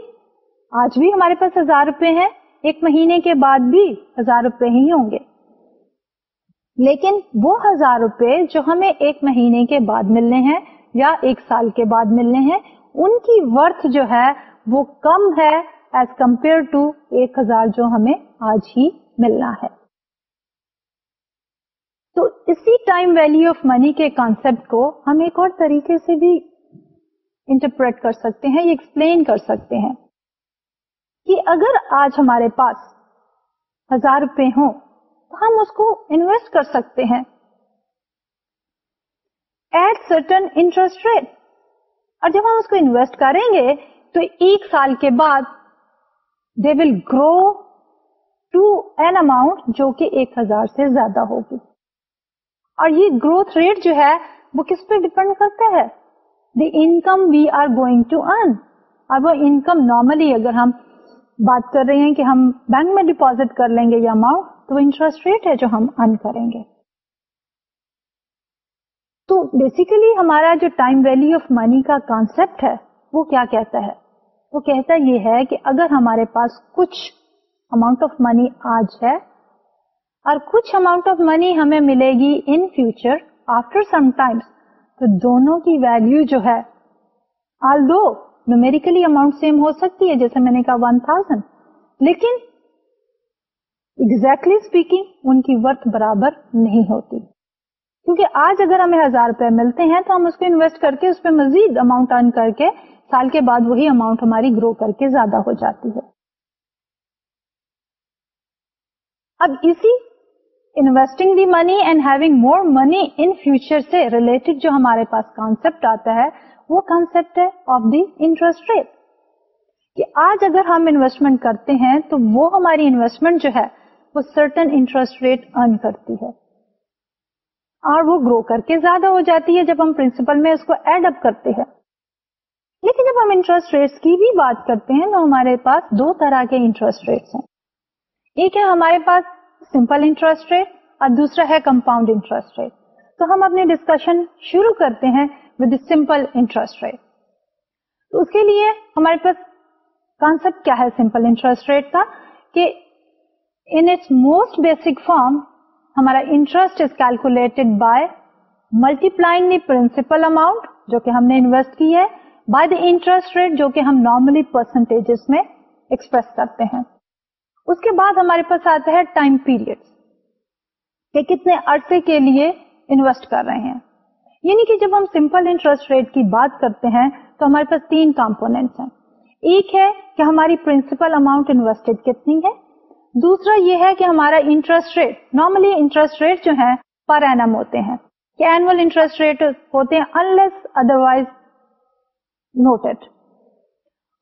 آج بھی ہمارے پاس ہزار روپے ہیں، ایک مہینے کے بعد بھی ہزار روپے ہی ہوں گے. لیکن وہ ہزار روپے جو ہمیں ایک مہینے کے بعد ملنے ہیں یا ایک سال کے بعد ملنے ہیں، ان کی ورتھ جو ہے وہ کم ہے ایز کمپیئر ٹو ایک ہزار جو ہمیں آج ہی ملنا ہے۔ تو اسی ٹائم ویلو آف منی کے کانسپٹ کو ہم ایک اور طریقے سے بھی انٹرپریٹ کر سکتے ہیں یہ ایکسپلین کر سکتے ہیں کہ اگر آج ہمارے پاس ہزار روپے ہوں ہم اس کو انویسٹ کر سکتے ہیں. ایٹ سرٹن انٹرسٹ ریٹ اور جب ہم اس کو انویسٹ کریں گے، تو ایک سال کے بعد they will grow to an amount جو کہ ایک ہزار سے زیادہ ہوگی. اور یہ گروتھ ریٹ جو ہے، وہ کس پہ ڈپینڈ کرتا ہے؟ The income we are going to earn اور وہ انکم نارملی اگر ہم بات کر رہے ہیں کہ ہم بینک میں ڈپوزٹ کر لیں گے یہ اماؤنٹ تو انٹرسٹ ریٹ ہے جو ہم ارن کریں گے۔ تو بیسیکلی ہمارا جو ٹائم ویلو آف منی کا کانسیپٹ ہے وہ کیا کہتا ہے؟ وہ کہتا یہ ہے کہ اگر ہمارے پاس کچھ اماؤنٹ آف منی آج ہے اور کچھ اماؤنٹ آف منی ہمیں ملے گی in future after some times تو دونوں کی ویلو جو ہے although numerically amount same ہو سکتی ہے، جیسے میں نے کہا ون تھاؤزینڈ لیکن ایگزیکٹلی اسپیکنگ ان کی ورتھ برابر نہیں ہوتی۔ کیونکہ آج اگر ہمیں ہزار روپے ملتے ہیں تو ہم اس کو انویسٹ کر کے اس پہ مزید اماؤنٹ ارن کر کے سال کے بعد وہی اماؤنٹ ہماری گرو کر کے زیادہ ہو جاتی ہے۔ اب اسی investing the money and having more money in future سے ریلیٹڈ جو ہمارے پاس کانسپٹ آتا ہے، وہ کانسپٹ ہے آف دی انٹرسٹ ریٹ کہ آج اگر ہم انویسٹمنٹ کرتے ہیں تو وہ ہماری انویسٹمنٹ جو ہے وہ سرٹن انٹرسٹ ریٹ ارن کرتی ہے۔ اور وہ گرو کر کے زیادہ ہو جاتی ہے جب ہم پرنسپل میں اس کو ایڈ اپ کرتے ہیں۔ لیکن جب ہم انٹرسٹ ریٹس کی بھی بات کرتے ہیں تو ہمارے پاس دو طرح کے انٹرسٹ ریٹس ہیں۔ ایک ہے ہمارے پاس سمپل انٹرسٹ ریٹ اور دوسرا ہے کمپاؤنڈ انٹرسٹ ریٹ تو ہم اپنی ڈسکشن شروع کرتے ہیں ود سمپل انٹرسٹ ریٹ تو اس کے لیے ہمارے پاس کانسپٹ کیا ہے سمپل انٹرسٹ ریٹ کا؟ کہ in its most basic form ہمارا interest is calculated by multiplying the principal amount جو کہ ہم نے انویسٹ کی ہے بائی دا انٹرسٹ ریٹ جو کہ ہم نارملی پرسنٹیج میں ایکسپریس کرتے ہیں. اس کے بعد ہمارے پاس آتا ہے ٹائم پیریڈ کہ کتنے عرصے کے لیے انویسٹ کر رہے ہیں. یعنی کہ جب ہم سمپل انٹرسٹ ریٹ کی بات کرتے ہیں، تو ہمارے پاس تین کمپونیٹس ہیں. ایک ہے کہ ہماری پرنسپل اماؤنٹ انویسٹڈ کتنی ہے دوسرا یہ ہے کہ ہمارا interest rate normally interest rate جو ہے پر اینم ہوتے ہیں۔ کہ اینوئل انٹرسٹ ریٹ ہوتے ہیں انلیس ادر نوٹڈ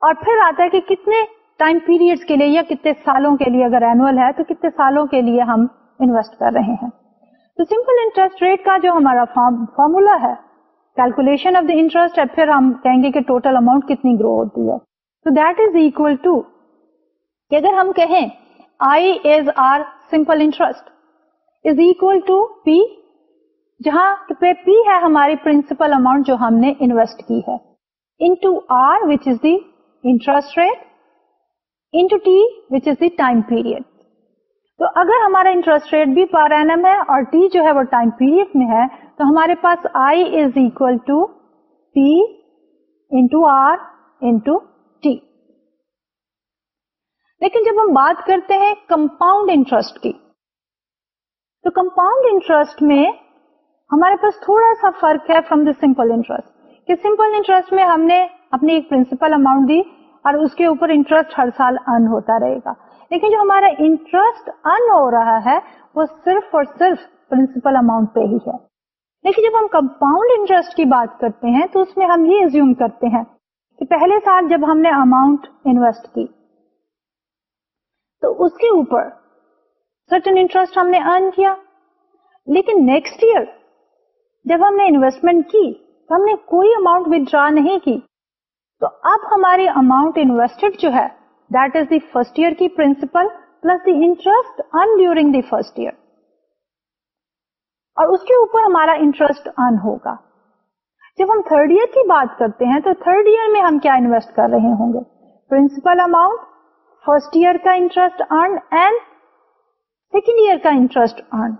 اور پھر آتا ہے کہ کتنے ٹائم پیریڈ کے لیے یا کتنے سالوں کے لیے اگر اینوئل ہے، تو کتنے سالوں کے لیے ہم انویسٹ کر رہے ہیں۔ تو سمپل انٹرسٹ ریٹ کا جو ہمارا فارمولا ہے کیلکولیشن آف دا انٹرسٹ پھر ہم کہیں گے کہ ٹوٹل اماؤنٹ کتنی گرو ہوتی ہے۔ تو دیٹ از اکول ٹو کہ اگر ہم کہیں I is R simple interest is equal to P جہاں پہ پی ہے ہماری پرنسپل اماؤنٹ جو ہم نے انویسٹ کی ہے. Into R which is the interest rate into T which is the time period تو اگر ہمارا انٹرسٹ ریٹ بھی پر اینم ہے اور ٹی جو ہے وہ ٹائم پیریڈ میں ہے، تو ہمارے پاس I is equal to P into R into لیکن جب ہم بات کرتے ہیں کمپاؤنڈ انٹرسٹ کی، تو کمپاؤنڈ انٹرسٹ میں ہمارے پاس تھوڑا سا فرق ہے فرام دا سمپل انٹرسٹ کہ سمپل انٹرسٹ میں ہم نے اپنی ایک پرنسپل اماؤنٹ دی اور اس کے اوپر انٹرسٹ ہر سال ارن ہوتا رہے گا۔ لیکن جو ہمارا انٹرسٹ ارن ہو رہا ہے، وہ صرف اور صرف پرنسپل اماؤنٹ پہ ہی ہے۔ لیکن جب ہم کمپاؤنڈ انٹرسٹ کی بات کرتے ہیں، تو اس میں ہم یہ زیوم کرتے ہیں کہ پہلے سال جب ہم نے اماؤنٹ انویسٹ کی تو اس کے اوپر سرٹن انٹرسٹ ہم نے ارن کیا۔ لیکن نیکسٹ ایئر جب ہم نے انویسٹمنٹ کی تو ہم نے کوئی اماؤنٹ ودرا نہیں کی۔ تو اب ہماری اماؤنٹ انویسٹڈ جو ہے that is the first year کی principal plus the interest earn during the first year اور اس کے اوپر ہمارا انٹرسٹ ارن ہوگا۔ جب ہم تھرڈ ایئر کی بات کرتے ہیں، تو تھرڈ ایئر میں ہم کیا انویسٹ کر رہے ہوں گے؟ پرنسپل اماؤنٹ فرسٹ ایئر کا interest earn and second year کا انٹرسٹ ارن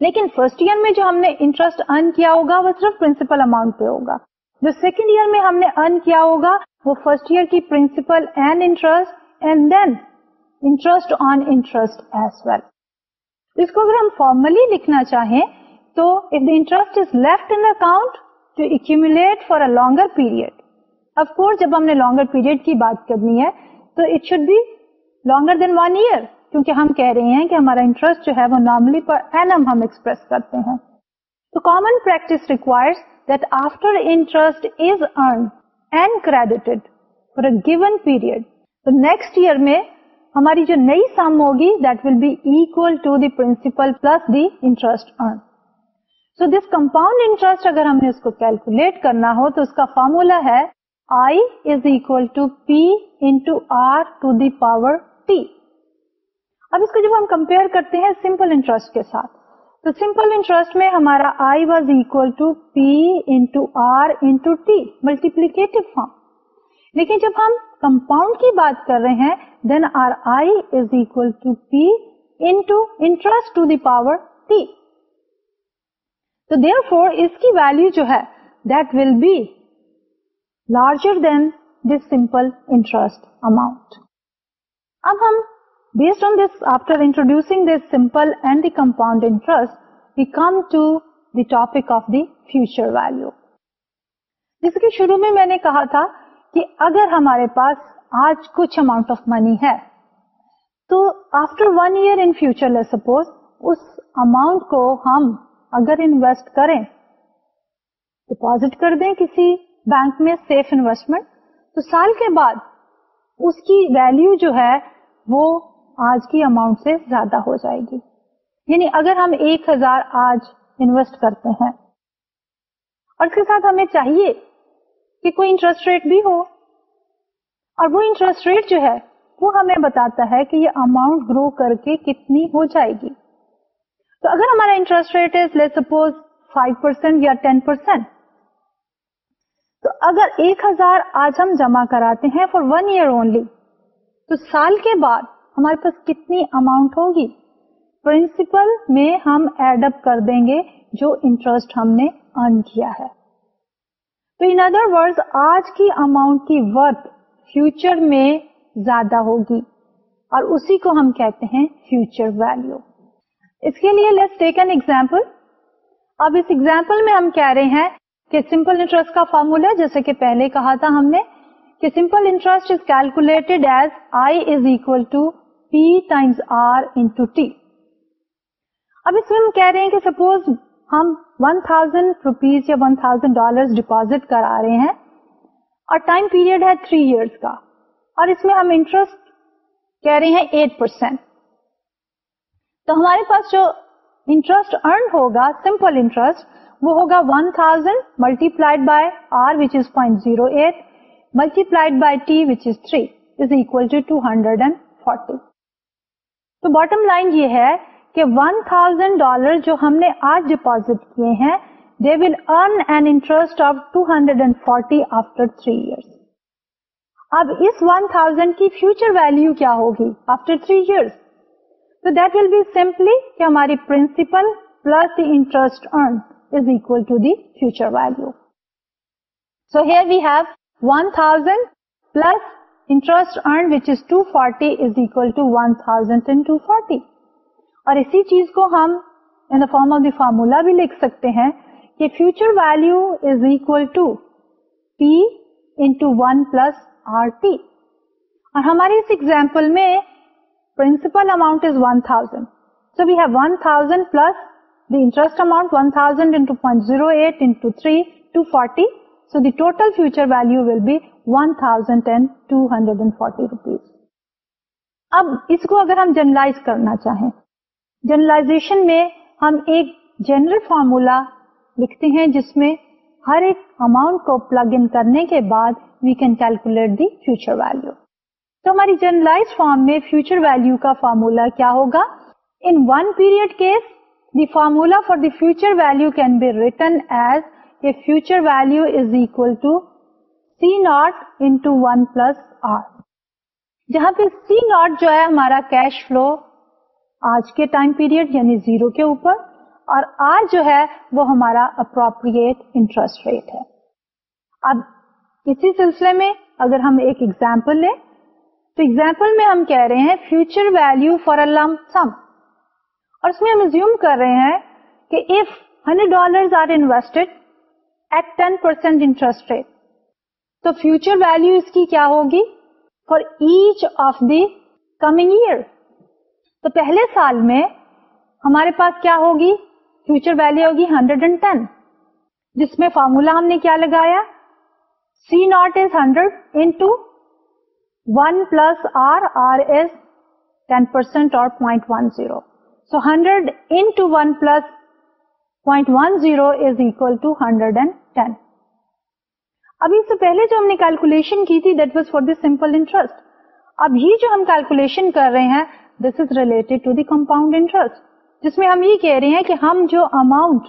لیکن فرسٹ ایئر میں جو ہم نے انٹرسٹ ارن کیا ہوگا وہ صرف پرنسپل اماؤنٹ پہ ہوگا جو سیکنڈ ایئر میں ہم نے ارن کیا ہوگا وہ فرسٹ ایئر کی principal and interest and then interest on interest as well اس کو اگر ہم فارملی لکھنا چاہیں تو if the interest is left in account to accumulate for a longer period of course جب ہم نے لانگر پیریڈ کی بات کرنی ہے تو it should be longer than one year کیونکہ ہم کہہ رہے ہیں کہ ہمارا انٹرسٹ جو ہے وہ نارملی پر اینم ہم ایکسپریس کرتے ہیں۔ تو common practice requires that after interest is earn and credited for a given period تو نیکسٹ ایئر میں ہماری جو نئی سم ہوگی that will be equal to the principal plus the interest earn so this compound interest اگر ہم نے اس کو کیلکولیٹ کرنا ہو، تو اس کا فارمولا ہے I is equal to P into R to the power T اب اس کو جب ہم کمپیئر کرتے ہیں سمپل انٹرسٹ کے ساتھ، تو سمپل انٹرسٹ میں ہمارا I was equal to P into R into T multiplicative form لیکن جب ہم کمپاؤنڈ کی بات کر رہے ہیں then our I is equal to P into interest to the power T تو دیئر فور اس کی ویلو جو ہے that will be larger than this simple interest amount اب ہم based on this after introducing this simple and the compound interest we come to the topic of the future value جس کے شروع میں میں نے کہا تھا کہ اگر ہمارے پاس آج کچھ اماؤنٹ آف منی ہے، تو after one year in future suppose us amount کو ہم اگر انویسٹ کریں ڈپوزٹ کر دیں کسی بینک میں سیف انویسٹمنٹ، تو سال کے بعد اس کی ویلو جو ہے وہ آج کی اماؤنٹ سے زیادہ ہو جائے گی۔ یعنی اگر ہم ایک ہزار آج انویسٹ کرتے ہیں، اور اس کے ساتھ ہمیں چاہیے کہ کوئی انٹرسٹ ریٹ بھی ہو۔ اور وہ انٹرسٹ ریٹ جو ہے، وہ ہمیں بتاتا ہے کہ یہ اماؤنٹ گرو کر کے کتنی ہو جائے گی۔ تو اگر ہمارا انٹرسٹ ریٹ ہے لیٹ سپوز فائیو پرسینٹ یا ٹین پرسینٹ اگر ایک ہزار آج ہم جمع کراتے ہیں فار ون ایئر اونلی تو سال کے بعد ہمارے پاس کتنی اماؤنٹ ہوگی؟ پرنسپل میں ہم ایڈ اپ کر دیں گے جو انٹرسٹ ہم نے ارن کیا ہے۔ تو ان ادر ورڈ آج کی اماؤنٹ کی ورتھ فیوچر میں زیادہ ہوگی اور اسی کو ہم کہتے ہیں فیوچر ویلو اس کے لیے لیٹس ٹیک این ایگزامپل اب اس ایگزامپل میں ہم کہہ رہے ہیں کہ سمپل انٹرسٹ کا فارمولا جیسے کہ پہلے کہا تھا ہم نے، کہ simple interest is calculated as I is equal to P times R into T اب اس میں ہم کہہ رہے ہیں کہ سپوز ہم ون تھاؤزینڈ روپیز یا ون تھاؤزینڈ ڈالر ڈپوزٹ کرا رہے ہیں، اور ٹائم پیریڈ ہے تھری ایئرس کا، اور اس میں ہم انٹرسٹ کہہ رہے ہیں ایٹ پرسینٹ تو ہمارے پاس جو انٹرسٹ ارن ہوگا سمپل انٹرسٹ وہ ہوگا one thousand multiplied by R which is point zero eight multiplied by T which is three is equal to two hundred and forty تو باٹم لائن یہ ہے کہ ون تھاؤزینڈ ڈالر جو ہم نے آج ڈپوزٹ کیے ہیں they will earn an interest of two hundred and forty after three years اب اس ون تھاؤزینڈ کی فیوچر ویلو کیا ہوگی آفٹر تھری ایئرس تو دیٹ ول بی سمپلی کہ ہماری principal plus the interest earn is equal to the future value so here we have one thousand plus interest earn which is two forty is equal to one thousand and two forty اور اسی چیز کو ہم in the form of the formula بھی لکھ سکتے ہیں کہ future value is equal to P into one plus R T اور ہماری اس ایگزامپل میں principal amount is one thousand so we have one thousand plus the interest amount one thousand into point zero eight into three two forty so the total future value اب اس کو اگر ہم generalise کرنا چاہیں generalization میں ہم ایک جنرل فارمولا لکھتے ہیں جس میں ہر ایک اماؤنٹ کو پلگ ان کرنے کے بعد we can calculate the future value تو ہماری جرنلائز فارم میں فیوچر ویلو کا فارمولا کیا ہوگا؟ In one period case the formula for the future value can be written as a future value is equal to C naught into one plus R جہاں پہ سی not جو ہے ہمارا cash flow آج کے ٹائم پیریڈ یعنی zero کے اوپر اور آر جو ہے وہ ہمارا اپروپریٹ انٹرسٹ ریٹ ہے اب اسی سلسلے میں اگر ہم ایک ایگزامپل لیں تو ایگزامپل میں ہم کہہ رہے ہیں فیوچر ویلو فار ا لم سم اور اس میں ہم زیوم کر رہے ہیں کہ if hundred dollar are invested at ten percent interest rate تو فیوچر ویلو اس کی کیا ہوگی for each of the coming year تو پہلے سال میں ہمارے پاس کیا ہوگی? فیوچر ویلو ہوگی ہنڈریڈ اینڈ ٹین جس میں فارمولا ہم نے کیا لگایا? C naught is hundred into one plus R R is ten percent اور point one zero so hundred into one plus point one zero is equal to hundred and ten ابھی سے پہلے جو ہم نے کیلکولیشن کی تھی that was for the simple interest اب یہ جو ہم کیلکولیشن کر رہے ہیں this is related to the compound interest جس میں ہم یہ کہہ رہے ہیں کہ ہم جو اماؤنٹ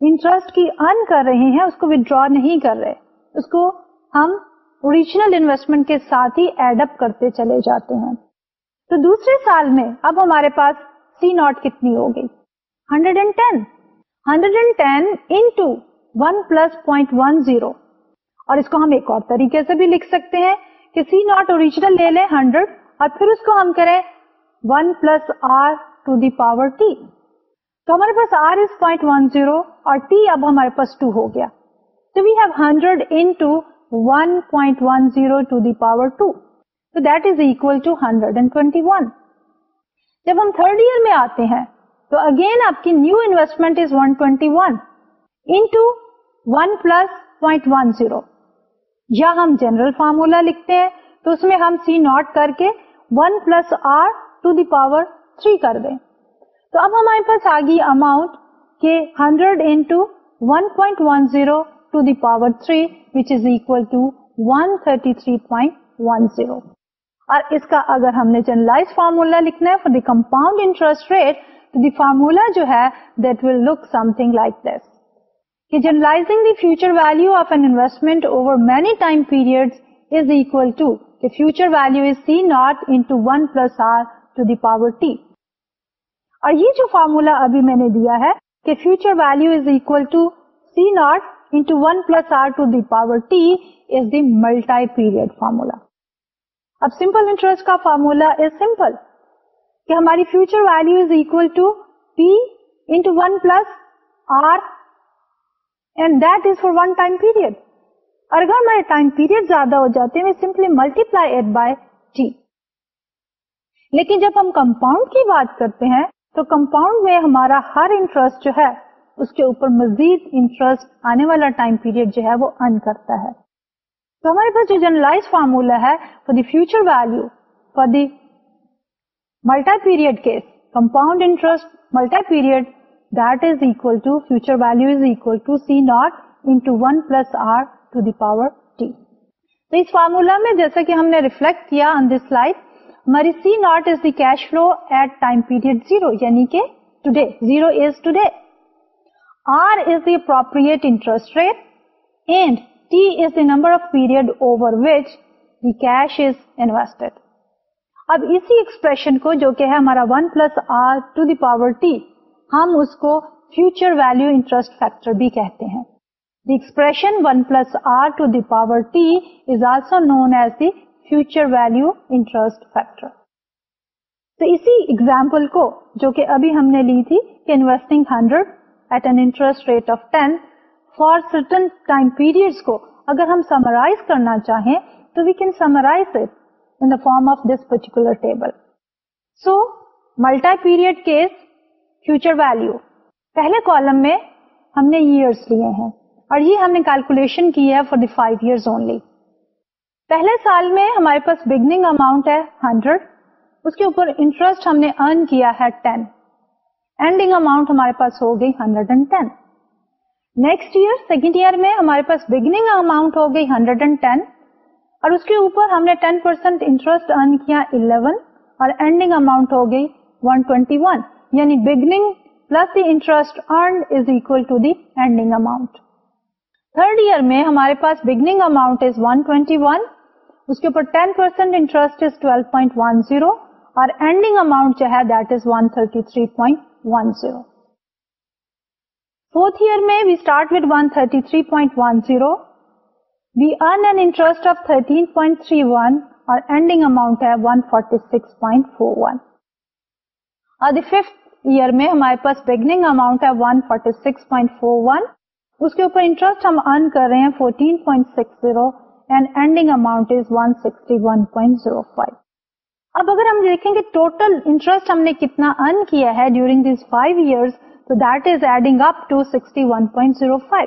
انٹرسٹ کی ارن کر رہے ہیں، اس کو ودرا نہیں کر رہے. اس کو ہم اوریجنل انویسٹمنٹ کے ساتھ ہی ایڈ اپ کرتے چلے جاتے ہیں. تو دوسرے سال میں، اب ہمارے پاس سی ناٹ کتنی ہو گئی؟ Hundred and ten. Hundred and ten into one plus point one zero. اور اس کو ہم ایک اور طریقے سے بھی لکھ سکتے ہیں کہ سی ناٹ اوریجنل لے لیں ہنڈریڈ اور پھر اس کو ہم کریں one plus R to the power T. تو ہمارے پاس R is point one zero اور ٹی اب ہمارے پاس ٹو ہو گیا۔ تو we have hundred into one point one zero to the power two. تو that is equal to hundred and twenty one. جب ہم تھرڈ ایئر میں آتے ہیں، تو اگین آپ کی new investment is one twenty one into one plus point one zero یا ہم جنرل فارمولا لکھتے ہیں، تو اس میں ہم سی ناٹ کر کے one plus R to the power three کر دیں۔ تو اب ہمارے پاس آ گئی اماؤنٹ کہ hundred into one point one zero to the power three which is equal to one thirty three point one zero اور اس کا اگر ہم نے جنرلائز فارمولا لکھنا ہے for the compound interest rate تو دی فارمولا جو ہے that will look something like this کہ generalizing the future value of an investment over many time period is equal to future value is C naught into one plus R to the power T اور یہ جو formula ابھی میں نے دیا ہے، کہ future value is equal to C naught into one plus R to the power T is the multi period formula اب سمپل انٹرسٹ کا فارمولا از سمپل کہ ہماری future value is equal to P into one plus R and that is for one time period اور اگر ہمارے time period زیادہ ہو جاتے ہیں simply multiply it by T لیکن جب ہم کمپاؤنڈ کی بات کرتے ہیں، تو کمپاؤنڈ میں ہمارا ہر انٹرسٹ جو ہے، اس کے اوپر مزید انٹرسٹ آنے والا ٹائم پیریڈ جو ہے، وہ ارن کرتا ہے. تو ہمارے پاس جو جنرلائز فارمولا ہے for the future value for the multi period case compound interest multi period that is equal to future value is equal to C naught into one plus R to the power T تو اس formula میں جیسا کہ ہم نے reflect کیا on this slide ہماری C naught is the cash flow at time period zero یعنی کہ today zero is today R is the appropriate interest rate and T is the number of period over which the cash is invested اب اسی expression کو جو کہ ہے ہمارا one plus R to the power T ہم اس کو فیوچر ویلو انٹرسٹ فیکٹر بھی کہتے ہیں. The expression one plus R to the power T is also known as the future value interest factor تو اسی ایگزامپل کو جو کہ ابھی ہم نے لی تھی کہ investing hundred at an interest rate of ten for certain time period کو اگر ہم سمرائز کرنا چاہیں تو we can summarize it in the form of this particular table. So, multi-period case future value. پہلے کالم میں ہم نے ایئرس لیے ہیں اور یہ ہم نے کیلکولیشن کی ہے for the five years only پہلے سال میں ہمارے پاس بگننگ اماؤنٹ ہے ہنڈریڈ اس کے اوپر انٹرسٹ ہم نے ارن کیا ہے ٹین اینڈنگ اماؤنٹ ہمارے پاس ہو گئی hundred and ten next year second year میں ہمارے پاس بگننگ اماؤنٹ ہو گئی ہنڈریڈ اینڈ ٹین اور اس کے اوپر ہم نے 10 پرسینٹ انٹرسٹ ارن کیا 11 اور اینڈنگ اماؤنٹ ہو گئی 121 یعنی beginning plus the interest earned is equal to the ending amount third year میں ہمارے پاس بگننگ اماؤنٹ از 121 اس کے اوپر 10 پرسینٹ انٹرسٹ از 12.10 اور اینڈنگ اماؤنٹ جو ہے دیٹ از 133.10 فورتھ ایئر میں we start with 133.10 we earn an interest of 13.31 اور اینڈنگ اماؤنٹ ہے 146.41 اور دی ففتھ ایئر میں ہمارے پاس بگننگ اماؤنٹ ہے 146.41 اس کے اوپر انٹرسٹ ہم ارن کر رہے ہیں 14.60 اینڈ اینڈنگ اماؤنٹ از 161.05 اب اگر ہم دیکھیں کہ ٹوٹل انٹرسٹ ہم نے کتنا ارن کیا ہے ڈیورنگ دیز فائیو ایئرس تو that is adding up to 61.05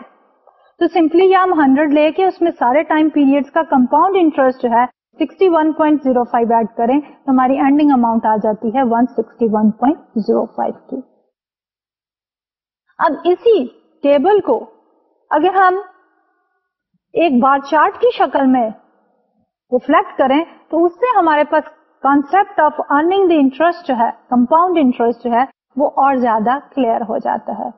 تو سمپلی ہم ہنڈریڈ لے کے اس میں سارے ٹائم پیریڈ کا کمپاؤنڈ انٹرسٹ جو ہے 61.05 ایڈ کریں تو ہماری اینڈنگ اماؤنٹ آ جاتی ہے 161.05 کی۔ اب اسی ٹیبل کو اگر ہم ایک بار چارٹ کی شکل میں ریفلیکٹ کریں تو اس سے ہمارے پاس concept of earning the interest جو ہے کمپاؤنڈ انٹرسٹ جو ہے وہ اور زیادہ کلیئر ہو جاتا ہے۔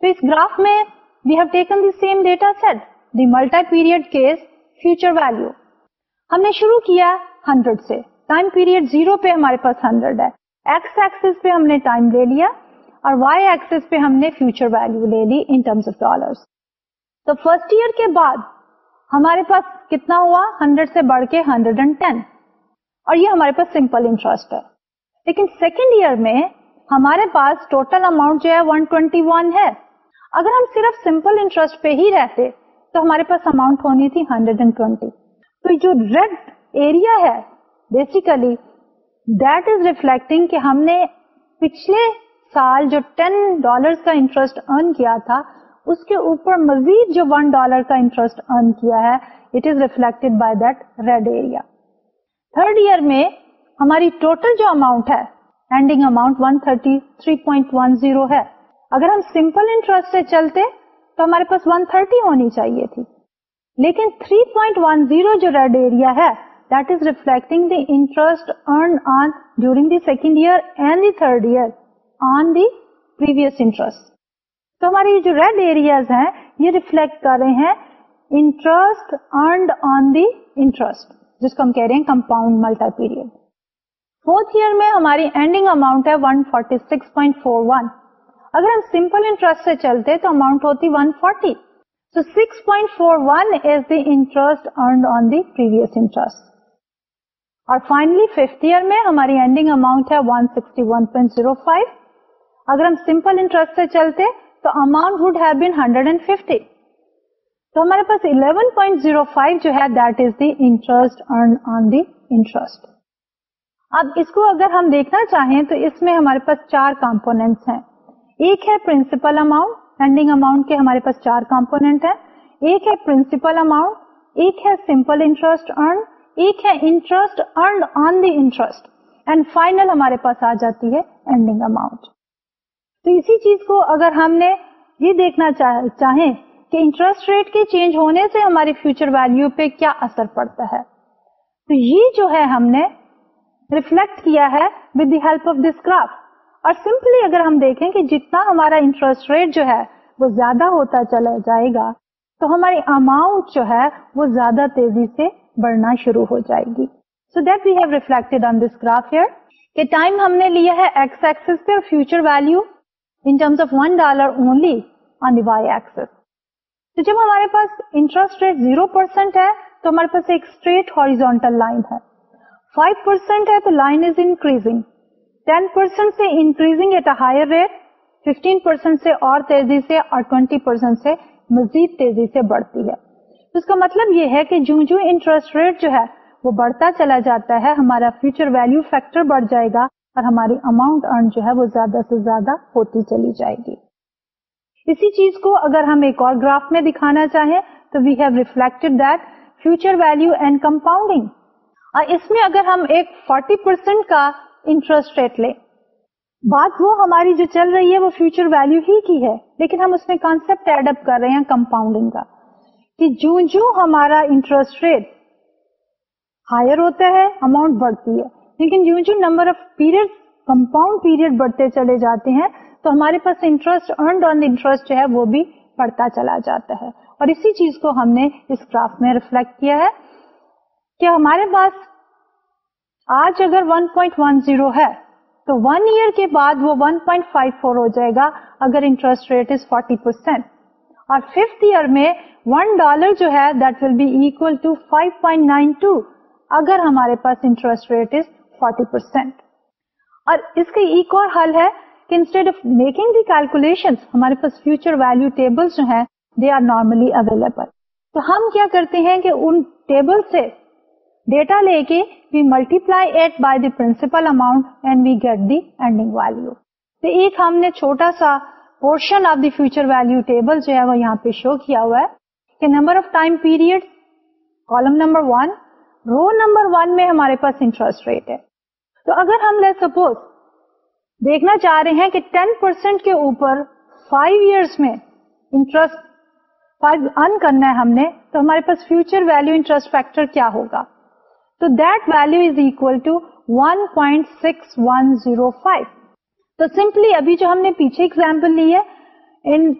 تو اس گراف میں we have taken the same data set the multi period case future value ہم نے شروع کیا 100 سے۔ ٹائم پیریڈ زیرو پہ ہمارے پاس 100 ہے۔ ایکس ایکسس پہ ہم نے ٹائم لے لیا اور وائی ایکسس پہ ہم نے فیوچر ویلو لے لی ان ٹرمز آف ڈالر تو فرسٹ ایئر کے بعد ہمارے پاس کتنا ہوا؟ 100 سے بڑھ کے 110 اور یہ ہمارے پاس سمپل انٹرسٹ ہے۔ لیکن سیکنڈ ایئر میں ہمارے پاس ٹوٹل اماؤنٹ جو ہے 121 ہے۔ اگر ہم صرف سمپل انٹرسٹ پہ ہی رہتے تو ہمارے پاس اماؤنٹ ہونی تھی ہنڈریڈ اینڈ ٹوینٹی تو جو ریڈ ایریا ہے بیسیکلی دیٹ از ریفلیکٹنگ کہ ہم نے پچھلے سال جو ٹین ڈالر کا انٹرسٹ ارن کیا تھا، اس کے اوپر مزید جو ون ڈالر کا انٹرسٹ ارن کیا ہے it is reflected by that red area third year میں ہماری ٹوٹل جو اماؤنٹ ہے ending amount one thirty three point one zero ہے۔ اگر ہم سمپل انٹرسٹ سے چلتے تو ہمارے پاس 130 ہونی چاہیے تھی۔ لیکن 3.10 جو ریڈ ایریا ہے that is reflecting the interest earn on during the second year and the third year on the previous interest تو ہماری جو ریڈ ایریاز ہیں، یہ ریفلیکٹ کر رہے ہیں interest earned on the interest جس کو ہم کہہ رہے ہیں compound multi period fourth year میں ہماری اینڈنگ اماؤنٹ ہے 146.41 اگر ہم سمپل انٹرسٹ سے چلتے تو اماؤنٹ ہوتی 140 so 6.41 is the interest earned on the previous interest. اور فائنلی ففتھ ایئر میں ہماری اینڈنگ اماؤنٹ ہے 161.05 اگر ہم سمپل انٹرسٹ سے چلتے تو اماؤنٹ وڈ ہیو بین 150 تو ہمارے پاس 11.05 جو ہے that is the interest earn on the interest اب اس کو اگر ہم دیکھنا چاہیں تو اس میں ہمارے پاس چار کمپونیٹس ہیں۔ ایک ہے پرنسپل اماؤنٹ اینڈنگ اماؤنٹ کے ہمارے پاس چار کمپونیٹ ہے ایک ہے پرنسپل اماؤنٹ، ایک ہے سمپل انٹرسٹ ارن، ایک ہے interest earned on the interest. And final ہمارے پاس آ جاتی ہے اینڈنگ اماؤنٹ۔ تو اسی چیز کو اگر ہم نے یہ دیکھنا چاہیں کہ انٹرسٹ ریٹ کے چینج ہونے سے ہماری فیوچر ویلو پہ کیا اثر پڑتا ہے۔ تو یہ جو ہے ہم نے ریفلیکٹ کیا ہے with the help of this graph اور سمپلی اگر ہم دیکھیں کہ جتنا ہمارا انٹرسٹ ریٹ جو ہے وہ زیادہ ہوتا چلا جائے گا، تو ہماری اماؤنٹ جو ہے وہ زیادہ تیزی سے بڑھنا شروع ہو جائے گی۔ So that we have reflect on this graph here کہ ٹائم ہم نے لیا ہے ایکس ایکسس پہ future value in terms of one dollar only on the y axis تو جب ہمارے پاس انٹرسٹ ریٹ زیرو پرسینٹ ہے، تو ہمارے پاس ایک اسٹریٹ ہاریزونٹل لائن ہے۔ فائیو پرسینٹ ہے تو line is increasing ten percent سے increasing at a higher rate fifteen percent سے اور تیزی سے اور ٹوینٹی پرسینٹ سے مزید تیزی سے بڑھتی ہے اس کا مطلب یہ ہے کہ جو جو انٹرسٹ ریٹ جو ہے وہ بڑھتا چلا جاتا ہے ہمارا فیوچر ویلو فیکٹر بڑھ جائے گا اور ہماری اماؤنٹ ارن جو ہے وہ زیادہ سے زیادہ ہوتی چلی جائے گی اسی چیز کو اگر ہم ایک اور گراف میں دکھانا چاہیں تو we have reflected that future value and compounding اور اس میں اگر ہم ایک 40 پرسینٹ کا انٹرسٹ ریٹ لیں، بات وہ ہماری جو چل رہی ہے وہ فیوچر ویلو ہی کی ہے، لیکن ہم اس میں کانسپٹ ایڈ اپ کر رہے ہیں کمپاؤنڈنگ کا، کہ جو جو ہمارا انٹرسٹ ریٹ ہائر ہوتا ہے، اماؤنٹ بڑھتی ہے۔ لیکن جو جو number of period compound period بڑھتے چلے جاتے ہیں، تو ہمارے پاس انٹرسٹ ارنڈ آن انٹرسٹ جو ہے وہ بھی بڑھتا چلا جاتا ہے۔ اور اسی چیز کو ہم نے اس گراف میں ریفلیکٹ کیا ہے۔ کہ ہمارے پاس آج اگر 1.10 ہے، تو ون ایئر کے بعد وہ 1.54 ہو جائے گا اگر انٹرسٹ ریٹ از 40 پرسینٹ اور ففتھ ایئر میں ون ڈالر جو ہے that will be equal to 5.92 اگر ہمارے پاس انٹرسٹ ریٹ از 40 پرسینٹ اور اس کا ایک اور حل ہے کہ instead of making the calculation ہمارے پاس فیوچر ویلو ٹیبل جو ہیں دے آر نارملی اویلیبل تو ہم کیا کرتے ہیں کہ ان ٹیبل سے ڈیٹا لے کے we multiply it by the principal amount and we get the ending value تو ایک ہم نے چھوٹا سا portion of the future value table جو ہے وہ یہاں پہ شو کیا ہوا ہے کہ number of time period column number one row number one میں ہمارے پاس انٹرسٹ ریٹ ہے تو اگر ہم لے سپوز دیکھنا چاہ رہے ہیں کہ ٹین پرسینٹ کے اوپر فائیو ایئرس میں انٹرسٹ فائیو ارن کرنا ہے ہم نے تو ہمارے پاس فیوچر ویلو انٹرسٹ فیکٹر کیا ہوگا تو that value is equal to one point six one zero five تو سمپلی ابھی جو ہم نے پیچھے اگزامپل لی ہے in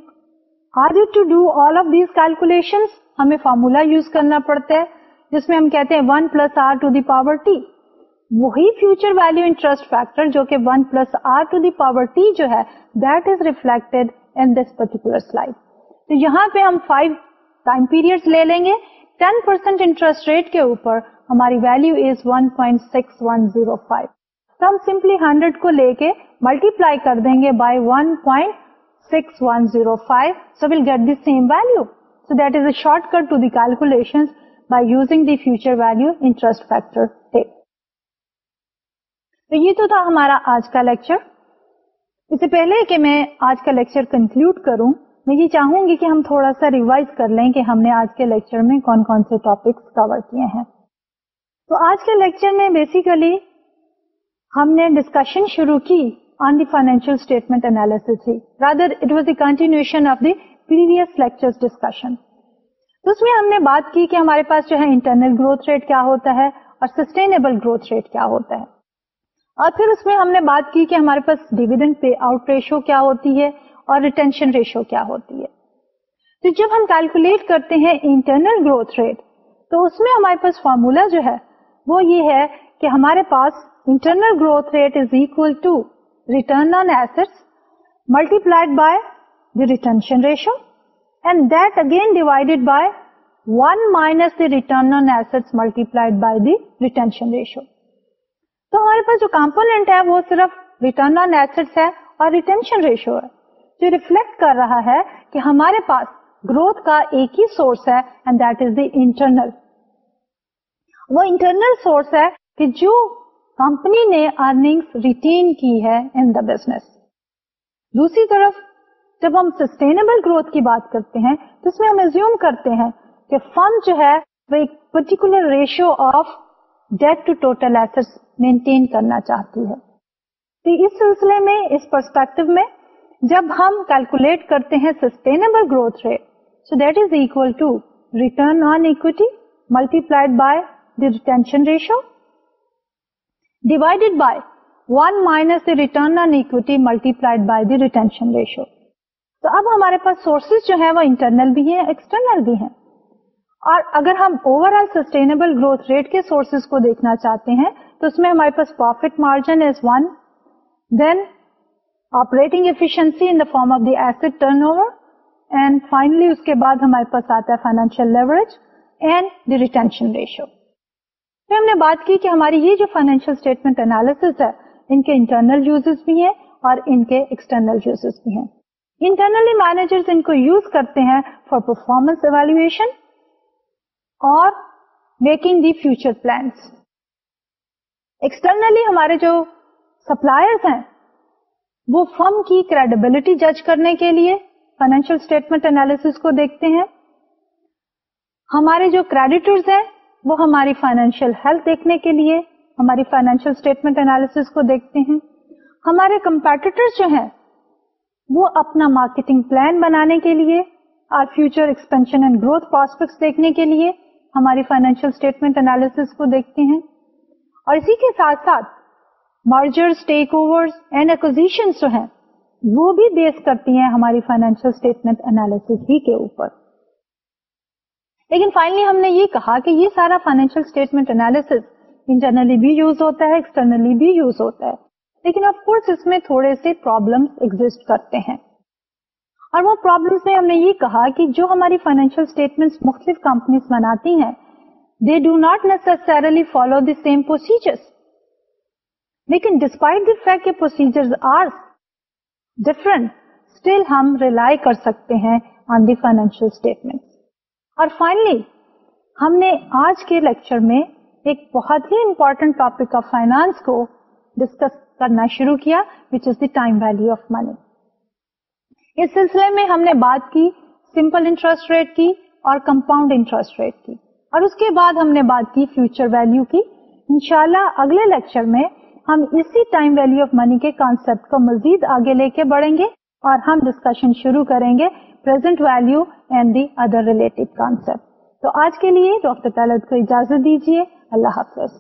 are to do all of these calculation ہمیں فارمولا یوز کرنا پڑتا ہے، جس میں ہم کہتے ہیں one plus r to the power t وہی فیوچر ویلو انٹرسٹ فیکٹر جو کہ one plus r to the power t جو ہے that is reflected in this particular slide تو یہاں پہ ہم فائیو ٹائم پیریڈ لے لیں گے۔ ٹین پرسینٹ انٹرسٹ ریٹ کے اوپر ہماری value is one point six one zero five تو ہم سمپلی ہنڈریڈ کو لے کے ملٹی پلائی کر دیں گے by one point six one zero five so will get the same value so that is a shortcut to the calculation by using the future value interest factor تو یہ تو تھا ہمارا آج کا لیکچر اس سے پہلے کہ میں آج کا لیکچر کنکلوڈ کروں میں یہ چاہوں گی کہ ہم تھوڑا سا ریوائز کر لیں کہ ہم نے آج کے لیکچر میں کون کون سے ٹاپکس کور کیے ہیں۔ تو آج کے لیکچر میں بیسیکلی ہم نے ڈسکشن شروع کی on the financial statement analysis rather it was the continuation of the previous lecture discussion تو اس میں ہم نے بات کی کہ ہمارے پاس جو ہے انٹرنل گروتھ ریٹ کیا ہوتا ہے اور سسٹینیبل گروتھ ریٹ کیا ہوتا ہے۔ اور پھر اس میں ہم نے بات کی کہ ہمارے پاس ڈیویڈنڈ پے آؤٹ ریشو کیا ہوتی ہے۔ اور ریٹینشن ریشو کیا ہوتی ہے؟ تو جب ہم کیلکولیٹ کرتے ہیں انٹرنل گروتھ ریٹ تو اس میں ہمارے پاس فارمولا جو ہے، وہ یہ ہے کہ ہمارے پاس internal growth rate is equal to return on asset multiplied by the retention ratio and that again divided by one minus the return on asset multiplied by the retention ratio تو ہمارے پاس جو کمپونیٹ ہے، وہ صرف return on asset ہے اور retention ratio ہے۔ جو ریفلیکٹ کر رہا ہے کہ ہمارے پاس گروتھ کا ایک ہی سورس ہے and that is the internal وہ انٹرنل سورس ہے کہ جو کمپنی نے ارننگ ریٹین کی ہے ان دا بزنس دوسری طرف، جب ہم سسٹینیبل گروتھ کی بات کرتے ہیں، تو اس میں ہم ایزیوم کرتے ہیں کہ فنڈ جو ہے، وہ ایک particular ratio of debt to total asset maintain کرنا چاہتی ہے. تو اس سلسلے میں، اس پرسپیکٹو میں جب ہم کیلکولیٹ کرتے ہیں sustainable growth rate So that is equal to return on equity multiplied by the retention ratio divided by 1 minus the return on equity multiplied by the retention ratio. تو اب ہمارے پاس سورسز جو ہیں وہ انٹرنل بھی ہیں ایکسٹرنل بھی ہیں اور اگر ہم overall sustainable growth rate کے سورسز کو دیکھنا چاہتے ہیں، تو اس میں ہمارے پاس profit margin is one then operating efficiency in the form of the asset turnover and finally اس کے بعد ہمارے پاس آتا ہے financial leverage and the retention ratio پھر ہم نے بات کی کہ ہماری یہ جو فائنینشیل اسٹیٹمنٹ انالیس ہے ان کے انٹرنل یوزز بھی ہیں اور ان کے ایکسٹرنل یوزز بھی ہیں انٹرنلی مینیجر ان کو یوز کرتے ہیں فار پرفارمنس ایویلویشن اور making the future plans externally ہمارے جو سپلائرس ہیں وہ فرم کی کریڈیبلٹی جج کرنے کے لیے فائنینشیل اسٹیٹمنٹ انالیس کو دیکھتے ہیں۔ ہمارے جو کریڈیٹرز ہیں، وہ ہماری فائنینشیل ہیلتھ دیکھنے کے لیے، ہماری فائنینشیل اسٹیٹمنٹ انالیس کو دیکھتے ہیں۔ ہمارے کمپیٹیٹر جو ہیں، وہ اپنا مارکیٹنگ پلان بنانے کے لیے اور future expansion and growth prospects دیکھنے کے لیے ہماری فائنینشیل اسٹیٹمنٹ انالیس کو دیکھتے ہیں۔ اور اسی کے ساتھ ساتھ merger takeover and acquisition جو ہیں، وہ بھی بیس کرتی ہیں ہماری فائنینشیل اسٹیٹمنٹ انالیس ہی کے اوپر۔ لیکن فائنلی ہم نے یہ کہا کہ یہ سارا فائنینشیل اسٹیٹمنٹ انالیس انٹرنلی بھی یوز ہوتا ہے ایکسٹرنلی بھی یوز ہوتا ہے۔ لیکن آف کورس اس میں تھوڑے سے پرابلم ایگزٹ کرتے ہیں۔ اور وہ پرابلمس میں ہم نے یہ کہا کہ جو ہماری فائنینشیل اسٹیٹمنٹ مختلف کمپنیز بناتی ہیں they do not necessarily follow the same procedure لیکن ڈسپائٹ دی فیکٹ کے پروسیجر آر ڈفرنٹ اسٹل ہم ریلائی کر سکتے ہیں آن دی فائنینشیل اسٹیٹمنٹ اور فائنلی ہم نے آج کے لیکچر میں ایک بہت ہی امپورٹنٹ ٹاپک آف فائنانس کو ڈسکس کرنا شروع کیا which is the time value of money اس سلسلے میں ہم نے بات کی سمپل انٹرسٹ ریٹ کی اور کمپاؤنڈ انٹرسٹ ریٹ کی. اور اس کے بعد ہم نے بات کی فیوچر ویلو کی. انشاءاللہ اگلے لیکچر میں ہم اسی ٹائم ویلو آف منی کے کانسیپٹ کو مزید آگے لے کے بڑھیں گے اور ہم ڈسکشن شروع کریں گے present value and the other related concept تو آج کے لیے ڈاکٹر طلعت کو اجازت دیجیے، اللہ حافظ۔